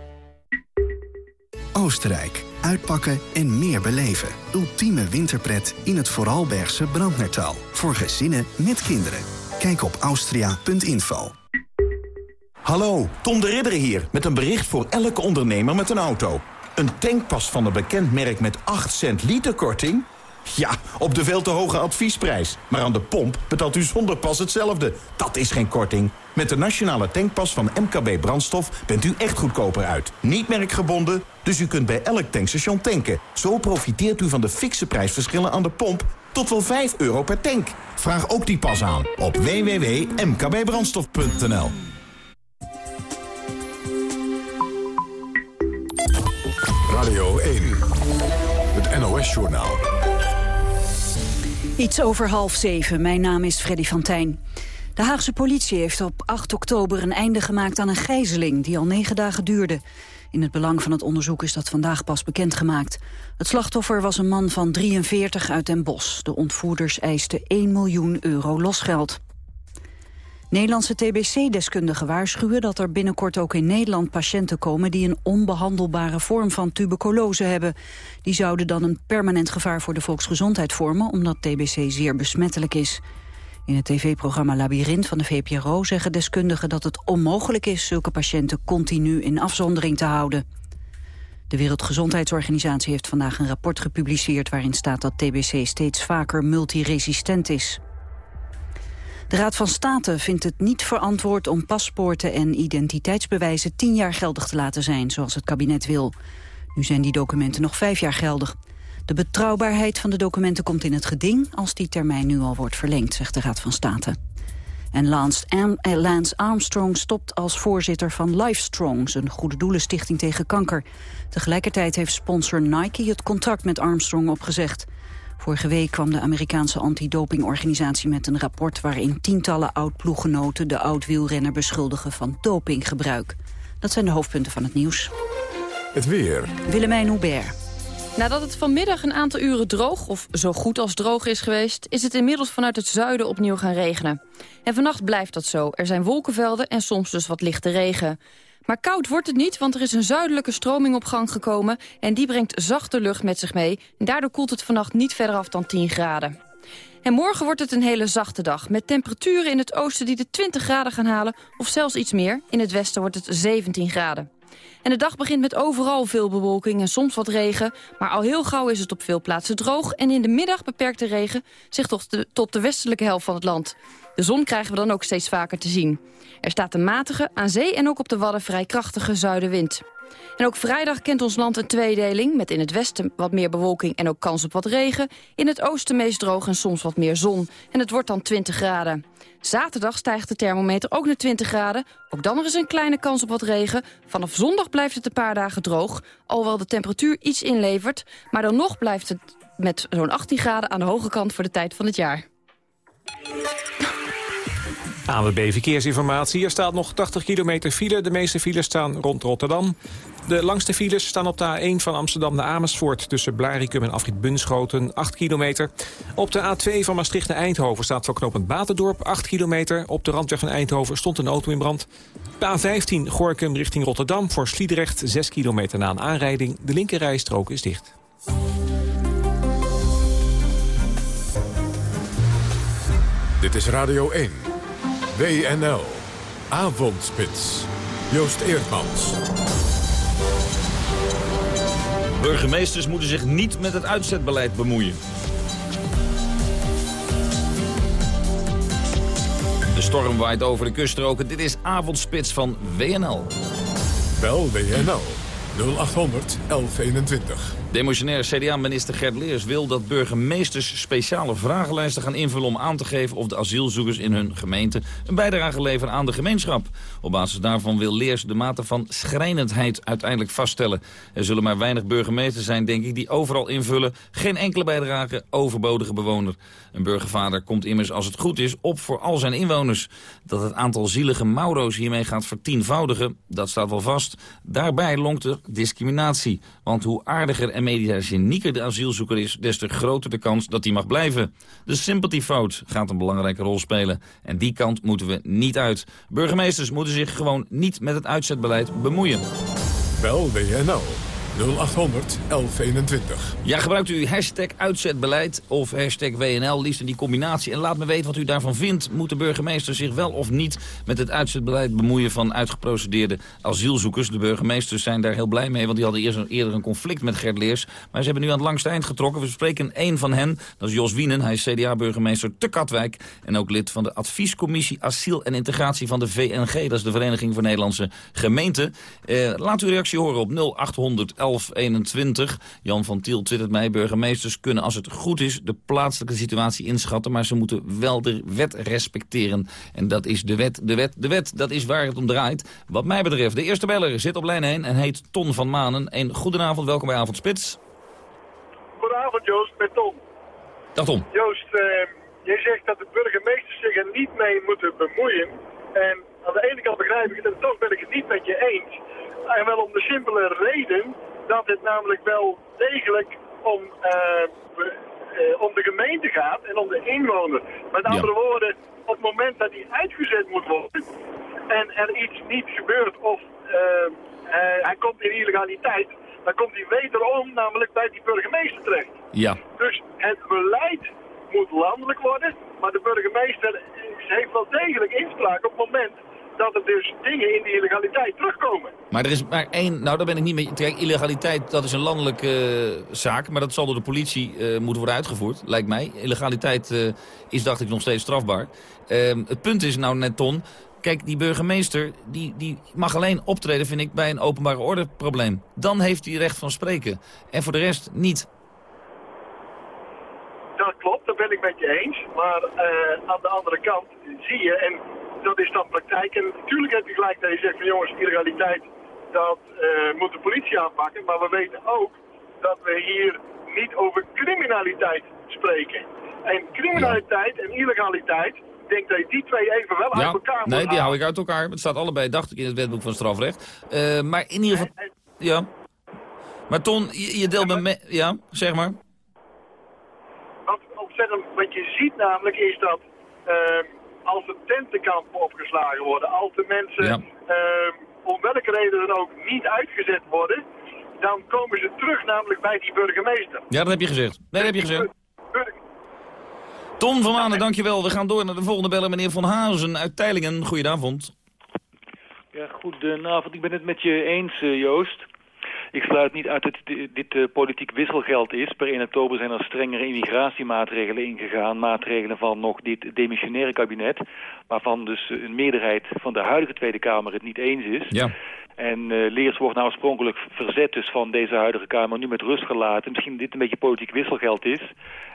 Oostenrijk. Uitpakken en meer beleven. Ultieme winterpret in het Vooralbergse Brandnertal. Voor gezinnen met kinderen. Kijk op austria.info. Hallo, Tom de Ridder hier met een bericht voor elke ondernemer met een auto. Een tankpas van een bekend merk met 8 cent liter korting? Ja, op de veel te hoge adviesprijs. Maar aan de pomp betaalt u zonder pas hetzelfde. Dat is geen korting. Met de nationale tankpas van MKB Brandstof bent u echt goedkoper uit. Niet merkgebonden, dus u kunt bij elk tankstation tanken. Zo profiteert u van de fikse prijsverschillen aan de pomp tot wel 5 euro per tank. Vraag ook die pas aan op www.mkbbrandstof.nl Radio 1, het NOS-journaal. Iets over half zeven. Mijn naam is Freddy van Tijn. De Haagse politie heeft op 8 oktober een einde gemaakt aan een gijzeling... die al negen dagen duurde. In het belang van het onderzoek is dat vandaag pas bekendgemaakt. Het slachtoffer was een man van 43 uit Den Bosch. De ontvoerders eisten 1 miljoen euro losgeld. Nederlandse TBC-deskundigen waarschuwen dat er binnenkort ook in Nederland patiënten komen die een onbehandelbare vorm van tuberculose hebben. Die zouden dan een permanent gevaar voor de volksgezondheid vormen, omdat TBC zeer besmettelijk is. In het tv-programma Labyrinth van de VPRO zeggen deskundigen dat het onmogelijk is zulke patiënten continu in afzondering te houden. De Wereldgezondheidsorganisatie heeft vandaag een rapport gepubliceerd waarin staat dat TBC steeds vaker multiresistent is. De Raad van State vindt het niet verantwoord om paspoorten en identiteitsbewijzen tien jaar geldig te laten zijn, zoals het kabinet wil. Nu zijn die documenten nog vijf jaar geldig. De betrouwbaarheid van de documenten komt in het geding als die termijn nu al wordt verlengd, zegt de Raad van State. En Lance, eh, Armstrong stopt als voorzitter van Livestrong, een goede doelenstichting tegen kanker. Tegelijkertijd heeft sponsor Nike het contract met Armstrong opgezegd. Vorige week kwam de Amerikaanse antidopingorganisatie met een rapport... waarin tientallen oud-ploeggenoten de oud-wielrenner beschuldigen van dopinggebruik. Dat zijn de hoofdpunten van het nieuws. Het weer. Willemijn Hubert. Nadat het vanmiddag een aantal uren droog, of zo goed als droog is geweest... is het inmiddels vanuit het zuiden opnieuw gaan regenen. En vannacht blijft dat zo. Er zijn wolkenvelden en soms dus wat lichte regen. Maar koud wordt het niet, want er is een zuidelijke stroming op gang gekomen... en die brengt zachte lucht met zich mee. Daardoor koelt het vannacht niet verder af dan 10 graden. En morgen wordt het een hele zachte dag, met temperaturen in het oosten die de 20 graden gaan halen... of zelfs iets meer. In het westen wordt het 17 graden. En de dag begint met overal veel bewolking en soms wat regen. Maar al heel gauw is het op veel plaatsen droog. En in de middag beperkt de regen zich tot de, tot de westelijke helft van het land. De zon krijgen we dan ook steeds vaker te zien. Er staat een matige, aan zee en ook op de Wadden vrij krachtige zuidenwind. En ook vrijdag kent ons land een tweedeling... met in het westen wat meer bewolking en ook kans op wat regen. In het oosten meest droog en soms wat meer zon. En het wordt dan 20 graden. Zaterdag stijgt de thermometer ook naar 20 graden. Ook dan er is een kleine kans op wat regen. Vanaf zondag blijft het een paar dagen droog. Alhoewel de temperatuur iets inlevert. Maar dan nog blijft het met zo'n 18 graden aan de hoge kant voor de tijd van het jaar. ANWB Verkeersinformatie. Er staat nog 80 kilometer file. De meeste files staan rond Rotterdam. De langste files staan op de A1 van Amsterdam naar Amersfoort... tussen Blarikum en Afrit Bunschoten, 8 kilometer. Op de A2 van Maastricht naar Eindhoven staat voor knooppunt Batendorp, 8 kilometer. Op de randweg van Eindhoven stond een auto in brand. De A15 Gorkum richting Rotterdam voor Sliedrecht, 6 kilometer na een aanrijding. De linkerrijstrook is dicht. Dit is Radio 1. WNL. Avondspits. Joost Eerdmans. Burgemeesters moeten zich niet met het uitzetbeleid bemoeien. De storm waait over de kuststroken. Dit is Avondspits van WNL. Bel WNL 0800 1121. Demotionair CDA-minister Gert Leers wil dat burgemeesters speciale vragenlijsten gaan invullen om aan te geven of de asielzoekers in hun gemeente een bijdrage leveren aan de gemeenschap. Op basis daarvan wil Leers de mate van schrijnendheid uiteindelijk vaststellen. Er zullen maar weinig burgemeesters zijn, denk ik, die overal invullen. Geen enkele bijdrage, overbodige bewoner. Een burgervader komt immers, als het goed is, op voor al zijn inwoners. Dat het aantal zielige Mauro's hiermee gaat vertienvoudigen, dat staat wel vast. Daarbij lonkt er discriminatie. Want hoe aardiger en mediagenieker de asielzoeker is... des te groter de kans dat hij mag blijven. De sympathiefout gaat een belangrijke rol spelen. En die kant moeten we niet uit. Burgemeesters moeten zich gewoon niet met het uitzetbeleid bemoeien. Bel WNL 0800 1121. Ja, gebruikt u hashtag uitzetbeleid of hashtag WNL, liefst in die combinatie. En laat me weten wat u daarvan vindt. Moet de burgemeester zich wel of niet met het uitzetbeleid bemoeien van uitgeprocedeerde asielzoekers? De burgemeesters zijn daar heel blij mee, want die hadden eerst, eerder een conflict met Gert Leers. Maar ze hebben nu aan het langste eind getrokken. We spreken één van hen, dat is Jos Wienen. Hij is CDA-burgemeester te Katwijk en ook lid van de adviescommissie Asiel en Integratie van de VNG. Dat is de Vereniging voor Nederlandse Gemeenten. Eh, laat uw reactie horen op 0800 1121. Jan van Tiel twittert mij. Burgemeesters kunnen als het goed is de plaatselijke situatie inschatten. Maar ze moeten wel de wet respecteren. En dat is de wet, de wet, de wet. Dat is waar het om draait. Wat mij betreft. De eerste beller zit op lijn 1 en heet Ton van Manen. Een goedenavond, welkom bij Avondspits. Goedenavond Joost, met Ton. Dag Ton. Joost, uh, jij zegt dat de burgemeesters zich er niet mee moeten bemoeien. En aan de ene kant begrijp ik het en toch ben ik het niet met je eens. En wel om de simpele reden dat het namelijk wel degelijk om, uh, uh, om de gemeente gaat en om de inwoner. Met andere ja. woorden, op het moment dat hij uitgezet moet worden en er iets niet gebeurt of uh, hij komt in illegaliteit, dan komt hij wederom namelijk bij die burgemeester terecht. Ja. Dus het beleid moet landelijk worden, maar de burgemeester heeft wel degelijk inspraak op het moment dat er dus dingen in die illegaliteit terugkomen. Maar er is maar één, nou daar ben ik niet mee. Kijk, illegaliteit dat is een landelijke uh, zaak, maar dat zal door de politie uh, moeten worden uitgevoerd, lijkt mij. Illegaliteit uh, is, dacht ik, nog steeds strafbaar. Ehm, het punt is nou net, Ton, kijk, die burgemeester die, die mag alleen optreden, vind ik, bij een openbare orde probleem. Dan heeft hij recht van spreken. En voor de rest niet. Dat klopt, dat ben ik met je eens. Maar aan de andere kant zie je, en dat is dan praktijk. En natuurlijk heb je gelijk dat je zegt van jongens, illegaliteit, dat uh, moet de politie aanpakken. Maar we weten ook dat we hier niet over criminaliteit spreken. En criminaliteit ja. en illegaliteit, ik denk dat je die twee even wel ja, uit elkaar moet Nee, die hou ik uit elkaar. Het staat allebei, dacht ik, in het wetboek van strafrecht. Uh, maar in ieder geval... Ja. Maar Ton, je, je deelt me... Ja, zeg maar. Wat, ontzettend, wat je ziet namelijk is dat... Uh, als de tentenkampen opgeslagen worden, als de mensen ja. uh, om welke reden dan ook niet uitgezet worden, dan komen ze terug namelijk bij die burgemeester. Ja, dat heb je gezegd. Nee, dat heb je gezegd. Ton van Manen, dankjewel. We gaan door naar de volgende beller, meneer Van Hazen uit Teilingen. Goedenavond. Ja, Ja, goedenavond. Ik ben het met je eens, eh, Joost. Ik sluit niet uit dat dit, uh, politiek wisselgeld is. Per 1 oktober zijn er strengere immigratiemaatregelen ingegaan. Maatregelen van nog dit demissionaire kabinet. Waarvan dus een meerderheid van de huidige Tweede Kamer het niet eens is. Ja. En uh, Leers wordt nou oorspronkelijk verzet dus van deze huidige Kamer nu met rust gelaten. Misschien dit een beetje politiek wisselgeld is.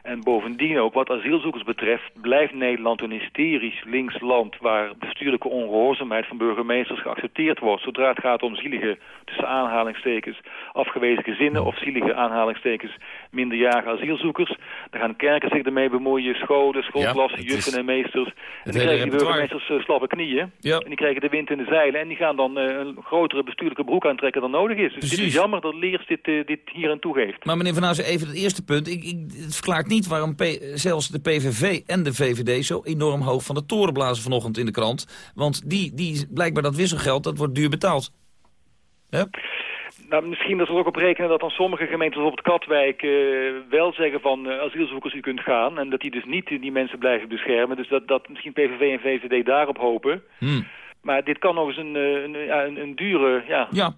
En bovendien ook wat asielzoekers betreft blijft Nederland een hysterisch links land... waar bestuurlijke ongehoorzaamheid van burgemeesters geaccepteerd wordt. Zodra het gaat om zielige, tussen aanhalingstekens, afgewezen gezinnen... of zielige aanhalingstekens, minderjarige asielzoekers. Dan gaan kerken zich ermee bemoeien, scholen, schoolklassen, Ja, juffen en meesters. En dan krijgen die burgemeesters eh, slappe knieën. Ja. En die krijgen de wind in de zeilen. En die gaan dan eh, een grotere bestuurlijke broek aantrekken dan nodig is. Dus het is jammer dat Leers dit, eh, dit hier aan toegeeft. Maar meneer Van Azen, even het eerste punt. Ik, ik, het verklaart niet waarom P- zelfs de PVV en de VVD zo enorm hoog van de toren blazen vanochtend in de krant. Want die, die, blijkbaar dat wisselgeld, dat wordt duur betaald. Hè? Nou, misschien dat we er ook op rekenen dat dan sommige op het Katwijk eh, wel zeggen van eh, asielzoekers u kunt gaan. En dat die dus niet die mensen blijven beschermen. Dus dat, dat misschien PVV en VVD daarop hopen. Hmm. Maar dit kan nog eens een, eh, een, een, een dure... Ja, Ja,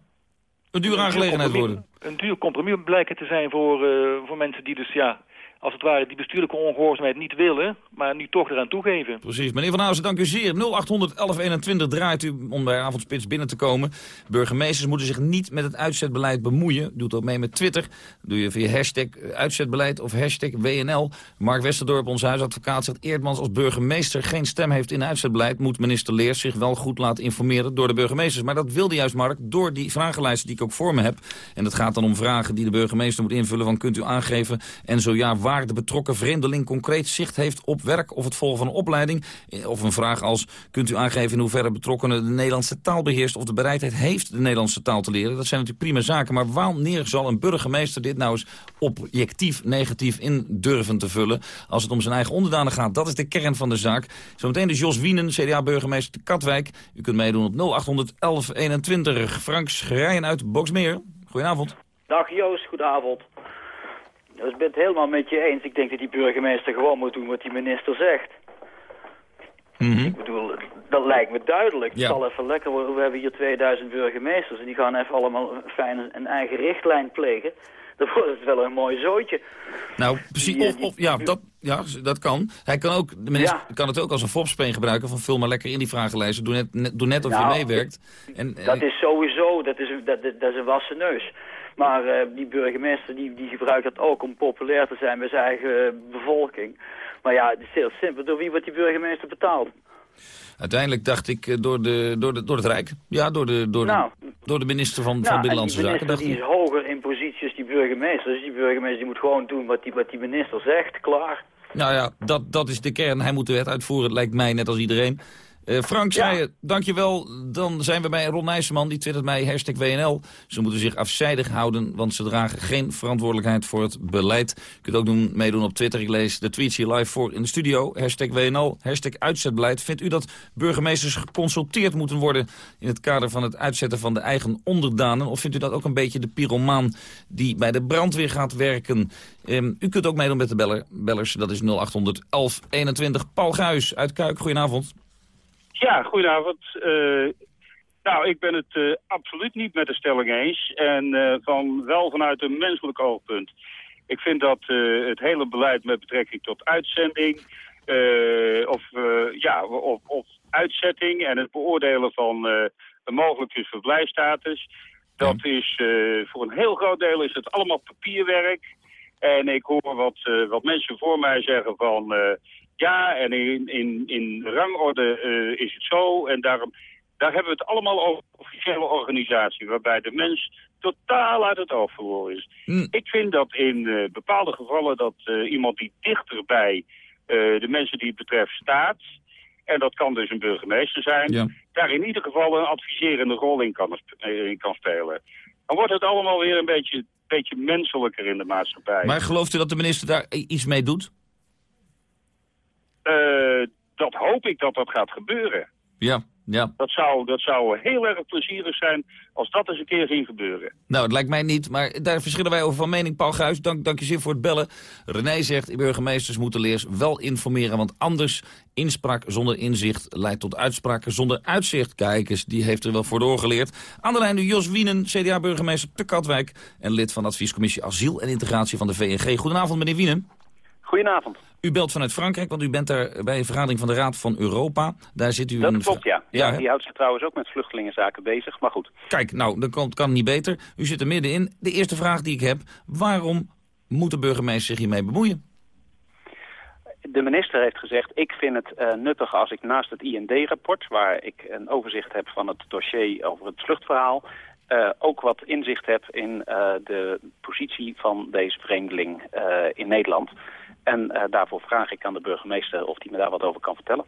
een dure aangelegenheid worden. Een duur compromis blijken te zijn voor, eh, voor mensen die dus ja, als het ware die bestuurlijke ongehoorzaamheid niet willen, maar nu toch eraan toegeven. Precies. Meneer Van Housen, dank u zeer. 0800 1121 draait u om bij Avondspits binnen te komen. Burgemeesters moeten zich niet met het uitzetbeleid bemoeien. Doet ook mee met Twitter. Doe je via hashtag uitzetbeleid of hashtag WNL. Mark Westerdorp, onze huisadvocaat, zegt... Eerdmans als burgemeester geen stem heeft in uitzetbeleid... moet minister Leers zich wel goed laten informeren door de burgemeesters. Maar dat wilde juist, Mark, door die vragenlijst die ik ook voor me heb. En dat gaat dan om vragen die de burgemeester moet invullen... van kunt u aangeven en zo ja, waar de betrokken vreemdeling concreet zicht heeft op werk... of het volgen van een opleiding. Of een vraag als kunt u aangeven in hoeverre betrokkenen de Nederlandse taal beheerst... of de bereidheid heeft de Nederlandse taal te leren. Dat zijn natuurlijk prima zaken. Maar wanneer zal een burgemeester dit nou eens objectief negatief in durven te vullen... als het om zijn eigen onderdanen gaat? Dat is de kern van de zaak. Zometeen de Jos Wienen, CDA-burgemeester te Katwijk. U kunt meedoen op 0800 1121. Frank Schrijen uit Boksmeer. Goedenavond. Dag Joost, goedenavond. Dus ik ben het helemaal met je eens. Ik denk dat die burgemeester gewoon moet doen wat die minister zegt. Ik bedoel, dat lijkt me duidelijk. Ja. Het zal even lekker worden. We hebben hier 2000 burgemeesters en die gaan even allemaal een fijne een eigen richtlijn plegen. Dan wordt het wel een mooi zootje. Nou, precies. Of, of, ja, dat, ja, dat kan. Hij kan ook, de minister kan het ook als een fopspeen gebruiken. Van vul maar lekker in die vragenlijsten. Doe net, net- doe net of Nou, je meewerkt. En, Dat is sowieso, dat is, dat, dat is een wassen neus. Maar eh, die burgemeester die, die gebruikt dat ook om populair te zijn bij zijn eigen eh, bevolking. Maar ja, het is heel simpel. Door wie wordt die burgemeester betaald? Uiteindelijk dacht ik eh, door, de, door, de, door het Rijk. Ja, door de, door de, Nou. door de minister van, van Nou, en Binnenlandse Zaken. Dacht die is hoger in positie als die burgemeester. Dus die burgemeester die moet gewoon doen wat die, wat die minister zegt. Klaar. Nou ja, dat, dat is de kern. Hij moet de wet uitvoeren, lijkt mij net als iedereen. Eh, Frank Schreier, dankjewel. Dan zijn we bij Ron Nijsselman, die twittert mij hashtag WNL. Ze moeten zich afzijdig houden, want ze dragen geen verantwoordelijkheid voor het beleid. Je kunt ook doen, meedoen op Twitter. Ik lees de tweets hier live voor in de studio. Hashtag WNL, hashtag uitzetbeleid. Vindt u dat burgemeesters geconsulteerd moeten worden... in het kader van het uitzetten van de eigen onderdanen? Of vindt u dat ook een beetje de pyromaan die bij de brandweer gaat werken? Ehm, u kunt ook meedoen met de beller, bellers, dat is 0800 1121. Paul Guis uit Kuik, goedenavond. Ja, goedenavond. Eh, nou, ik ben het eh, absoluut niet met de stelling eens. En eh, van, wel vanuit een menselijk oogpunt. Ik vind dat het hele beleid met betrekking tot uitzending... of, ja, of, of uitzetting en het beoordelen van een mogelijke verblijfstatus... dat is voor een heel groot deel is het allemaal papierwerk... En ik hoor wat, wat mensen voor mij zeggen van... ja, en in, in, in rangorde eh, is het zo. En daarom, daar hebben we het allemaal over officiële organisatie... waarbij de mens totaal uit het oog verloren is. Ik vind dat in eh, bepaalde gevallen dat eh, iemand die dichter bij eh, de mensen die het betreft staat... en dat kan dus een burgemeester zijn... daar in ieder geval een adviserende rol in kan, in kan spelen. Dan wordt het allemaal weer een beetje, beetje menselijker in de maatschappij. Maar gelooft u dat de minister daar iets mee doet? Eh, dat hoop ik dat dat gaat gebeuren. Ja, Ja. Dat zou, dat zou heel erg plezierig zijn als dat eens een keer ging gebeuren. Nou, het lijkt mij niet, maar daar verschillen wij over van mening. Paul Guis, dank, dank je zeer voor het bellen. René zegt, burgemeesters moeten leers wel informeren, want anders inspraak zonder inzicht leidt tot uitspraken zonder uitzicht. Kijk eens, die heeft er wel voor doorgeleerd. Aan de lijn nu Jos Wienen, CDA-burgemeester te Katwijk en lid van de adviescommissie Asiel en Integratie van de VNG. Goedenavond, meneer Wienen. Goedenavond. U belt vanuit Frankrijk, want u bent daar bij een vergadering van de Raad van Europa. Daar zit u Dat klopt, ja. Ja? Die houdt zich trouwens ook met vluchtelingenzaken bezig, maar goed. Kijk, nou, dat kan, kan niet beter. U zit er middenin. De eerste vraag die ik heb, waarom moet de burgemeester zich hiermee bemoeien? De minister heeft gezegd, ik vind het eh, nuttig als ik naast het IND-rapport... waar ik een overzicht heb van het dossier over het vluchtverhaal... eh, ook wat inzicht heb in eh, de positie van deze vreemdeling in Nederland. En eh, daarvoor vraag ik aan de burgemeester of hij me daar wat over kan vertellen.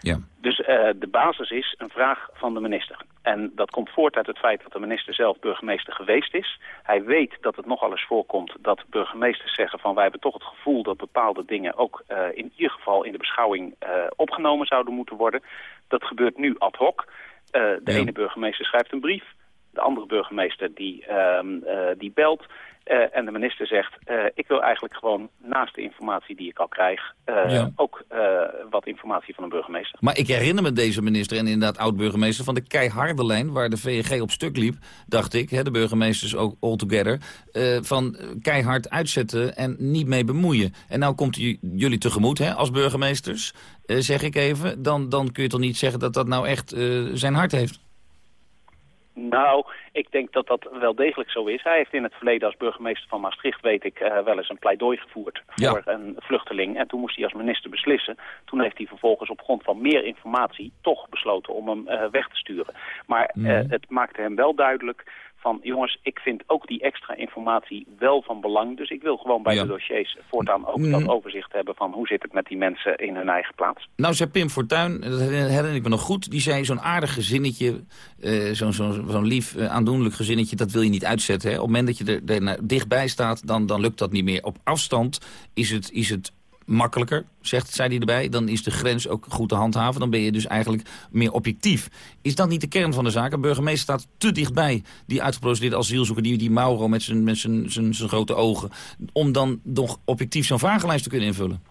Ja. Dus eh, de basis is een vraag van de minister. En dat komt voort uit het feit dat de minister zelf burgemeester geweest is. Hij weet dat het nogal eens voorkomt dat burgemeesters zeggen van... wij hebben toch het gevoel dat bepaalde dingen ook eh, in ieder geval in de beschouwing opgenomen zouden moeten worden. Dat gebeurt nu ad hoc. De ene burgemeester schrijft een brief. De andere burgemeester die, ehm, eh, die belt. Eh, en de minister zegt, eh, ik wil eigenlijk gewoon naast de informatie die ik al krijg... eh, Ja. ook wat informatie van een burgemeester. Maar ik herinner me deze minister en inderdaad oud-burgemeester van de keiharde lijn... waar de VNG op stuk liep, dacht ik, hè, de burgemeesters ook all together... van keihard uitzetten en niet mee bemoeien. En nou komt u jullie tegemoet hè, als burgemeesters, zeg ik even... Dan, dan kun je toch niet zeggen dat dat nou echt zijn hart heeft? Nou, ik denk dat dat wel degelijk zo is. Hij heeft in het verleden als burgemeester van Maastricht, weet ik, eh, wel eens een pleidooi gevoerd Ja. voor een vluchteling. En toen moest hij als minister beslissen. Toen heeft hij vervolgens op grond van meer informatie toch besloten om hem eh, weg te sturen. Maar eh, Mhm. het maakte hem wel duidelijk van, jongens, ik vind ook die extra informatie wel van belang. Dus ik wil gewoon bij Ja. de dossiers voortaan ook Mhm. dat overzicht hebben van hoe zit het met die mensen in hun eigen plaats. Nou zei Pim Fortuyn, dat herinner ik me nog goed... die zei zo'n aardig gezinnetje, eh, zo'n lief, eh, aandoenlijk gezinnetje... dat wil je niet uitzetten. Hè? Op het moment dat je er, er dichtbij staat, dan, dan lukt dat niet meer. Op afstand is het, is het makkelijker, zegt, zei hij erbij. Dan is de grens ook goed te handhaven. Dan ben je dus eigenlijk meer objectief. Is dat niet de kern van de zaak? Een burgemeester staat te dichtbij die uitgeprocedeerde asielzoeker... die, die Mauro met zijn met zijn- zijn- grote ogen... om dan nog objectief zo'n vragenlijst te kunnen invullen.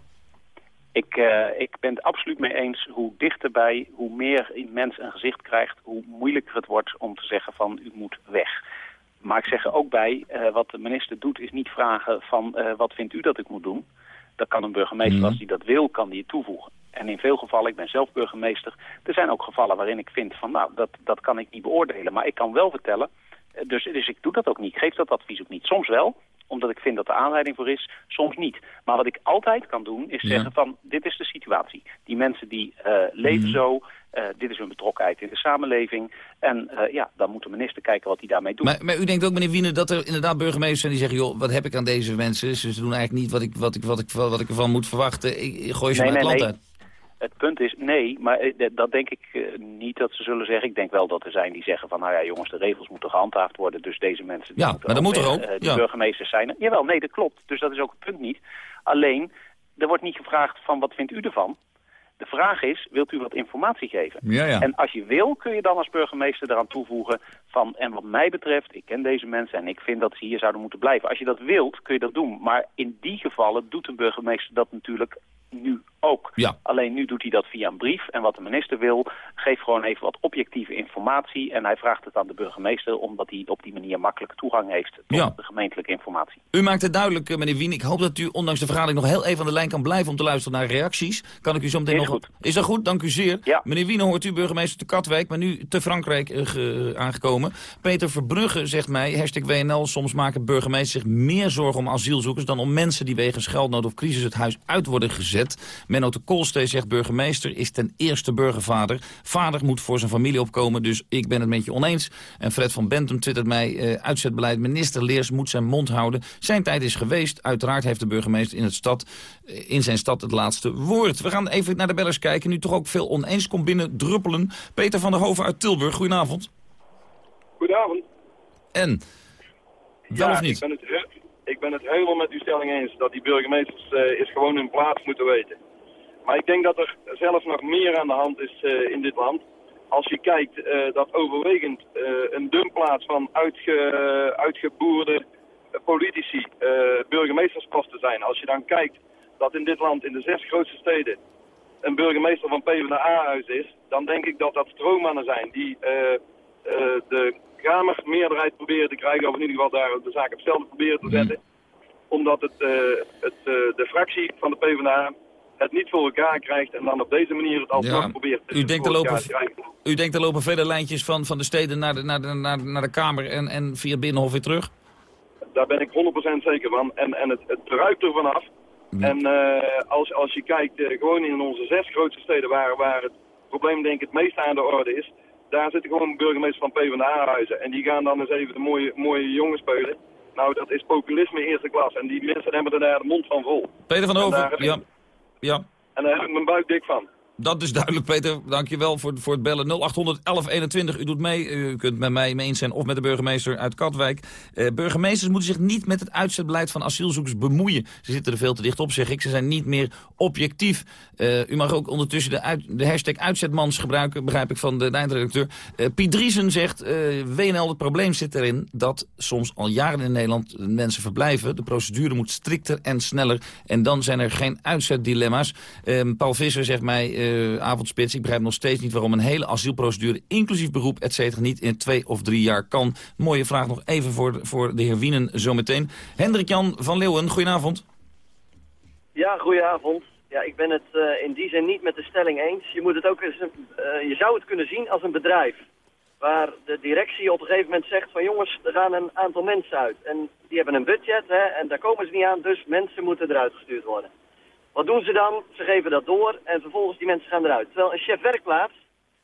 Ik, eh, ik ben het absoluut mee eens. Hoe dichterbij, hoe meer een mens een gezicht krijgt... hoe moeilijker het wordt om te zeggen van u moet weg. Maar ik zeg er ook bij, eh, wat de minister doet... is niet vragen van eh, wat vindt u dat ik moet doen. Dat kan een burgemeester, Mhm. als hij dat wil, kan die het toevoegen. En in veel gevallen, ik ben zelf burgemeester... er zijn ook gevallen waarin ik vind van nou, dat, dat kan ik niet beoordelen. Maar ik kan wel vertellen, eh, dus, dus ik doe dat ook niet. Ik geef dat advies ook niet. Soms wel, omdat ik vind dat er aanleiding voor is, soms niet. Maar wat ik altijd kan doen, is Ja. zeggen van, dit is de situatie. Die mensen die eh, leven Mhm. zo, eh, dit is hun betrokkenheid in de samenleving. En eh, ja, dan moet de minister kijken wat hij daarmee doet. Maar, maar u denkt ook, meneer Wiener, dat er inderdaad burgemeesters zijn die zeggen... joh, wat heb ik aan deze mensen? Ze doen eigenlijk niet wat ik, wat ik, wat ik, wat ik ervan moet verwachten. Ik, ik gooi ze Nee, het nee, land nee. uit. Het punt is, nee, maar eh, dat- denk ik eh, niet dat ze zullen zeggen. Ik denk wel dat er zijn die zeggen van, nou ja jongens, de regels moeten gehandhaafd worden. Dus deze mensen die Ja, maar dat moet er ook, eh, ja. burgemeesters zijn. Jawel, nee, dat klopt. Dus dat is ook het punt niet. Alleen, er wordt niet gevraagd van, wat vindt u ervan? De vraag is, wilt u wat informatie geven? Ja, ja. En als je wil, kun je dan als burgemeester eraan toevoegen van... en wat mij betreft, ik ken deze mensen en ik vind dat ze hier zouden moeten blijven. Als je dat wilt, kun je dat doen. Maar in die gevallen doet een burgemeester dat natuurlijk nu ook. Ja. Alleen nu doet hij dat via een brief. En wat de minister wil, geef gewoon even wat objectieve informatie. En hij vraagt het aan de burgemeester, omdat hij op die manier makkelijk toegang heeft tot Ja. de gemeentelijke informatie. U maakt het duidelijk, eh, meneer Wien. Ik hoop dat u ondanks de vergadering nog heel even aan de lijn kan blijven... om te luisteren naar reacties. Kan ik u zo meteen Is nog... goed. Is dat goed? Dank u zeer. Ja. Meneer Wien hoort u burgemeester te Katwijk... maar nu te Frankrijk eh, ge- aangekomen. Peter Verbrugge zegt mij, hashtag WNL... soms maken burgemeesters zich meer zorgen om asielzoekers... dan om mensen die wegens geldnood of crisis het huis uit worden gezet. Menno de Kolstee zegt burgemeester is ten eerste burgervader. Vader moet voor zijn familie opkomen, dus ik ben het met je oneens. En Fred van Bentum twittert mij, eh, uitzetbeleid minister Leers moet zijn mond houden. Zijn tijd is geweest. Uiteraard heeft de burgemeester in, het stad, eh, in zijn stad het laatste woord. We gaan even naar de bellers kijken. Nu toch ook veel oneens komt binnen druppelen. Peter van der Hoven uit Tilburg, goedenavond. Goedenavond. En? Wel ja, of niet? Ik ben, het, he- ik ben het helemaal met uw stelling eens dat die burgemeesters eh is gewoon hun plaats moeten weten. Maar ik denk dat er zelfs nog meer aan de hand is eh, in dit land. als je kijkt dat overwegend een dumpplaats van uitge, uitgeboerde politici burgemeestersposten zijn. Als je dan kijkt dat in dit land in de zes grootste steden een burgemeester van PvdA-huis is, dan denk ik dat dat stroommannen zijn die de Kamermeerderheid proberen te krijgen, of in ieder geval daar de zaak op hetzelfde proberen te Mhm. zetten. Omdat het, het, de fractie van de PvdA het niet voor elkaar krijgt en dan op deze manier het alsnog Ja, probeert u denkt, er lopen, u denkt er lopen vele lijntjes van, van de steden naar de, naar de, naar, naar de Kamer en, en via Binnenhof weer terug? Daar ben ik 100% zeker van. En, en het, het druipt er vanaf. En eh, als, als je kijkt, eh, gewoon in onze zes grootste steden waar, waar het probleem denk ik het meest aan de orde is, daar zitten gewoon burgemeesters van PvdA-huizen. En die gaan dan eens even de mooie, mooie jongens spelen. Nou, dat is populisme eerste klas. En die mensen hebben er daar de mond van vol. Peter van En daar Over, heb ik- ja. ja. En daar heb ik mijn buik dik van. Dat is duidelijk, Peter. Dankjewel voor, voor het bellen. 0800 1121. U doet mee. U kunt met mij mee eens zijn of met de burgemeester uit Katwijk. Eh, burgemeesters moeten zich niet met het uitzetbeleid van asielzoekers bemoeien. Ze zitten er veel te dicht op, zeg ik. Ze zijn niet meer objectief. Eh, u mag ook ondertussen de, de hashtag uitzetmans gebruiken, begrijp ik van de, eindredacteur. Eh Piet Driesen zegt, WNL, het probleem zit erin dat soms al jaren in Nederland mensen verblijven. De procedure moet strikter en sneller. En dan zijn er geen uitzetdilemma's. Eh, Paul Visser zegt mij, eh, avondspits, ik begrijp nog steeds niet waarom een hele asielprocedure, inclusief beroep, et cetera, niet in twee of drie jaar kan. Mooie vraag nog even voor, de- voor de heer Wienen zometeen. Hendrik Jan van Leeuwen, goedenavond. Ja, goedenavond. Ja, ik ben het eh, in die zin niet met de stelling eens. Je, moet het ook eens, een- eh, je zou het kunnen zien als een bedrijf. Waar de directie op een gegeven moment zegt van jongens, er gaan een aantal mensen uit. En die hebben een budget hè, en daar komen ze niet aan, dus mensen moeten eruit gestuurd worden. Wat doen ze dan? Ze geven dat door en vervolgens die mensen gaan eruit. Terwijl een chef werkplaats,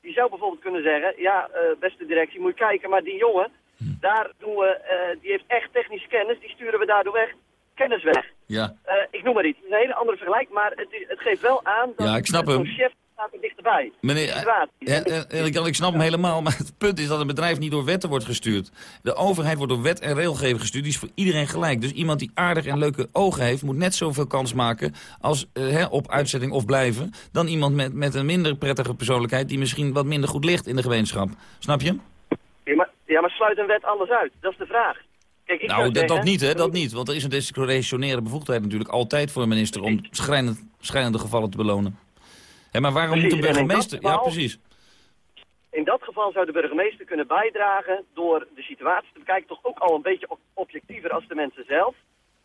die zou bijvoorbeeld kunnen zeggen... ja, eh, beste directie, moet je kijken, maar die jongen, daar doen we, eh, die heeft echt technische kennis, die sturen we daardoor weg. Kennis weg. Ja. Eh, ik noem maar iets. Het is een hele andere vergelijk, maar het, het geeft wel aan dat Ja, ik snap hem. chef staat er dichterbij. Meneer, ja, eh, Erik Jan, ik snap hem helemaal, maar het punt is dat een bedrijf niet door wetten wordt gestuurd. De overheid wordt door wet en regelgeving gestuurd, die is voor iedereen gelijk. Dus iemand die aardig en leuke ogen heeft, moet net zoveel kans maken als eh, hè, op uitzetting of blijven, dan iemand met, met een minder prettige persoonlijkheid die misschien wat minder goed ligt in de gemeenschap. Snap je? Ja maar, ja, maar sluit een wet anders uit? Dat is de vraag. Kijk, ik nou, dat, niet, hè, dat niet. Want er is een discretionaire bevoegdheid natuurlijk altijd voor een minister om schrijnend, schrijnende gevallen te belonen. Maar waarom Precies, moet dat burgemeester... Ja, geval- precies. In dat geval zou de burgemeester kunnen bijdragen door de situatie te bekijken, toch ook al een beetje objectiever als de mensen zelf.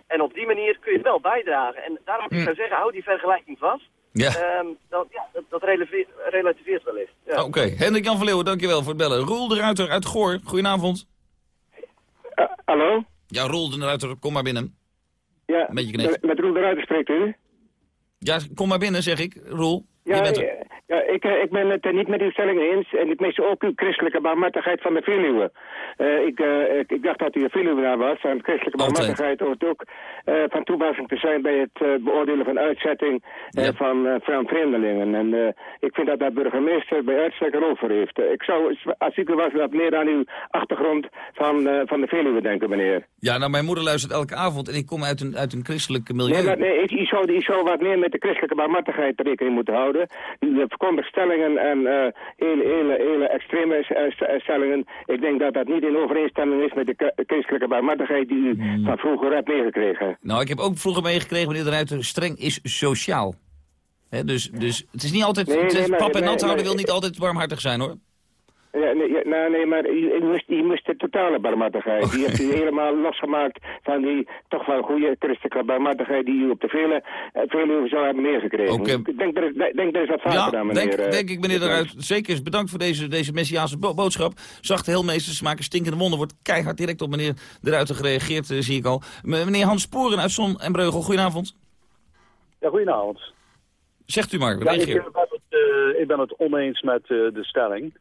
En op die manier kun je wel bijdragen. En daarom ik zou zeggen, hou die vergelijking vast. Hm. Ja. Ehm, dat, ja, dat, relativeert wellicht. Ja. Oké, Hendrik Jan van Leeuwen, dankjewel voor het bellen. Roel de Ruiter uit Goor, goedenavond. hallo? Ja, Roel de Ruiter, kom maar binnen. Ja, knecht. met Roel de Ruiter spreekt u? Ja, kom maar binnen, zeg ik. Roel, Ja, je bent er. eh, ja ik, eh, ik ben het eh, niet met uw stelling eens. En ik mis ook uw christelijke barmhartigheid van de Veluwe. Eh, ik, ik, ik dacht dat u een Veluwenaar was. En christelijke barmhartigheid hoort ook van toepassing te zijn bij het beoordelen van uitzetting van, van vreemdelingen. En ik vind dat de burgemeester bij uitstek een rol voor heeft. Ik zou, als ik u was, wat meer aan uw achtergrond van, van de Veluwe denken, meneer. Ja, nou, mijn moeder luistert elke avond en ik kom uit een, uit een christelijk milieu. Nee, maar, nee ik, ik, zou, ik zou wat meer met de christelijke barmhartigheid rekening moeten houden. Verkondigt stellingen en eh, hele, hele, hele extreme eh, eh, stellingen. Ik denk dat dat niet in overeenstemming is met de christelijke barmhartigheid die u Hmm. van vroeger hebt meegekregen. Nou, ik heb ook vroeger meegekregen, meneer de Ruiter, streng is sociaal. Dus, dus het is niet altijd... Nee, nee, pap en nat houden nee. wil niet altijd warmhartig zijn, hoor. Ja, nee, ja, nou, nee, maar je, je, moest, je moest de totale barmhartigheid. Die heeft u helemaal losgemaakt van die toch wel goede christelijke barmhartigheid die u op de vele, eh, vele zou hebben neergekregen. Ik denk, er, denk er is wat vaker Ja, aan, meneer. denk, eh, denk ik, meneer de Ruiter. Zeker, is bedankt voor deze, deze messiaanse bo- boodschap. Zachte heelmeesters maken stinkende wonden. Wordt keihard direct op meneer de Ruiter gereageerd, eh, zie ik al. M- meneer Hans Sporen uit Zon en Breugel, goedenavond. Ja, goedenavond. Zegt u maar, Ja, ik, ben het, eh, ik ben het oneens met eh, de stelling.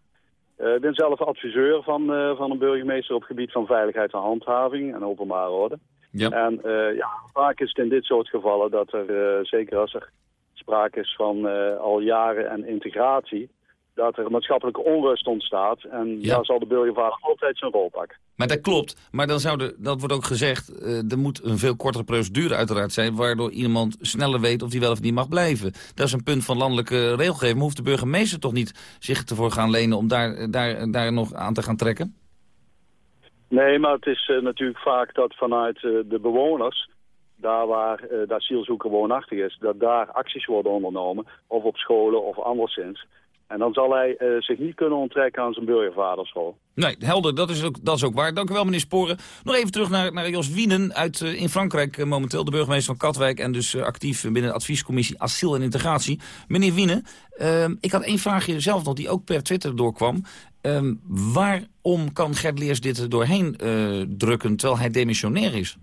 Eh, ik ben zelf adviseur van, eh, van een burgemeester op het gebied van veiligheid en handhaving en openbare orde. Ja. En eh, ja, vaak is het in dit soort gevallen dat er, zeker als er sprake is van al jaren en integratie, dat er maatschappelijke onrust ontstaat. En Ja. daar zal de burgervader altijd zijn rol pakken. Maar dat klopt. Maar dan zou er, dat wordt ook gezegd, eh, er moet een veel kortere procedure uiteraard zijn... waardoor iemand sneller weet of hij wel of niet mag blijven. Dat is een punt van landelijke regelgeving. Maar hoeft de burgemeester toch niet zich ervoor gaan lenen... om daar, daar, daar nog aan te gaan trekken? Nee, maar het is eh, natuurlijk vaak dat vanuit eh, de bewoners, daar waar eh, de asielzoeker woonachtig is, dat daar acties worden ondernomen, of op scholen of anderszins. En dan zal hij eh, zich niet kunnen onttrekken aan zijn burgervadersrol. Nee, helder, dat is ook, dat is ook waar. Dank u wel, meneer Sporen. Nog even terug naar, naar Jos Wienen uit, eh, in Frankrijk eh, momenteel. De burgemeester van Katwijk en dus actief binnen de adviescommissie Asiel en Integratie. Meneer Wienen, ehm, ik had één vraagje zelf nog die ook per Twitter doorkwam. Ehm, waarom kan Gert Leers dit er doorheen drukken terwijl hij demissionair is?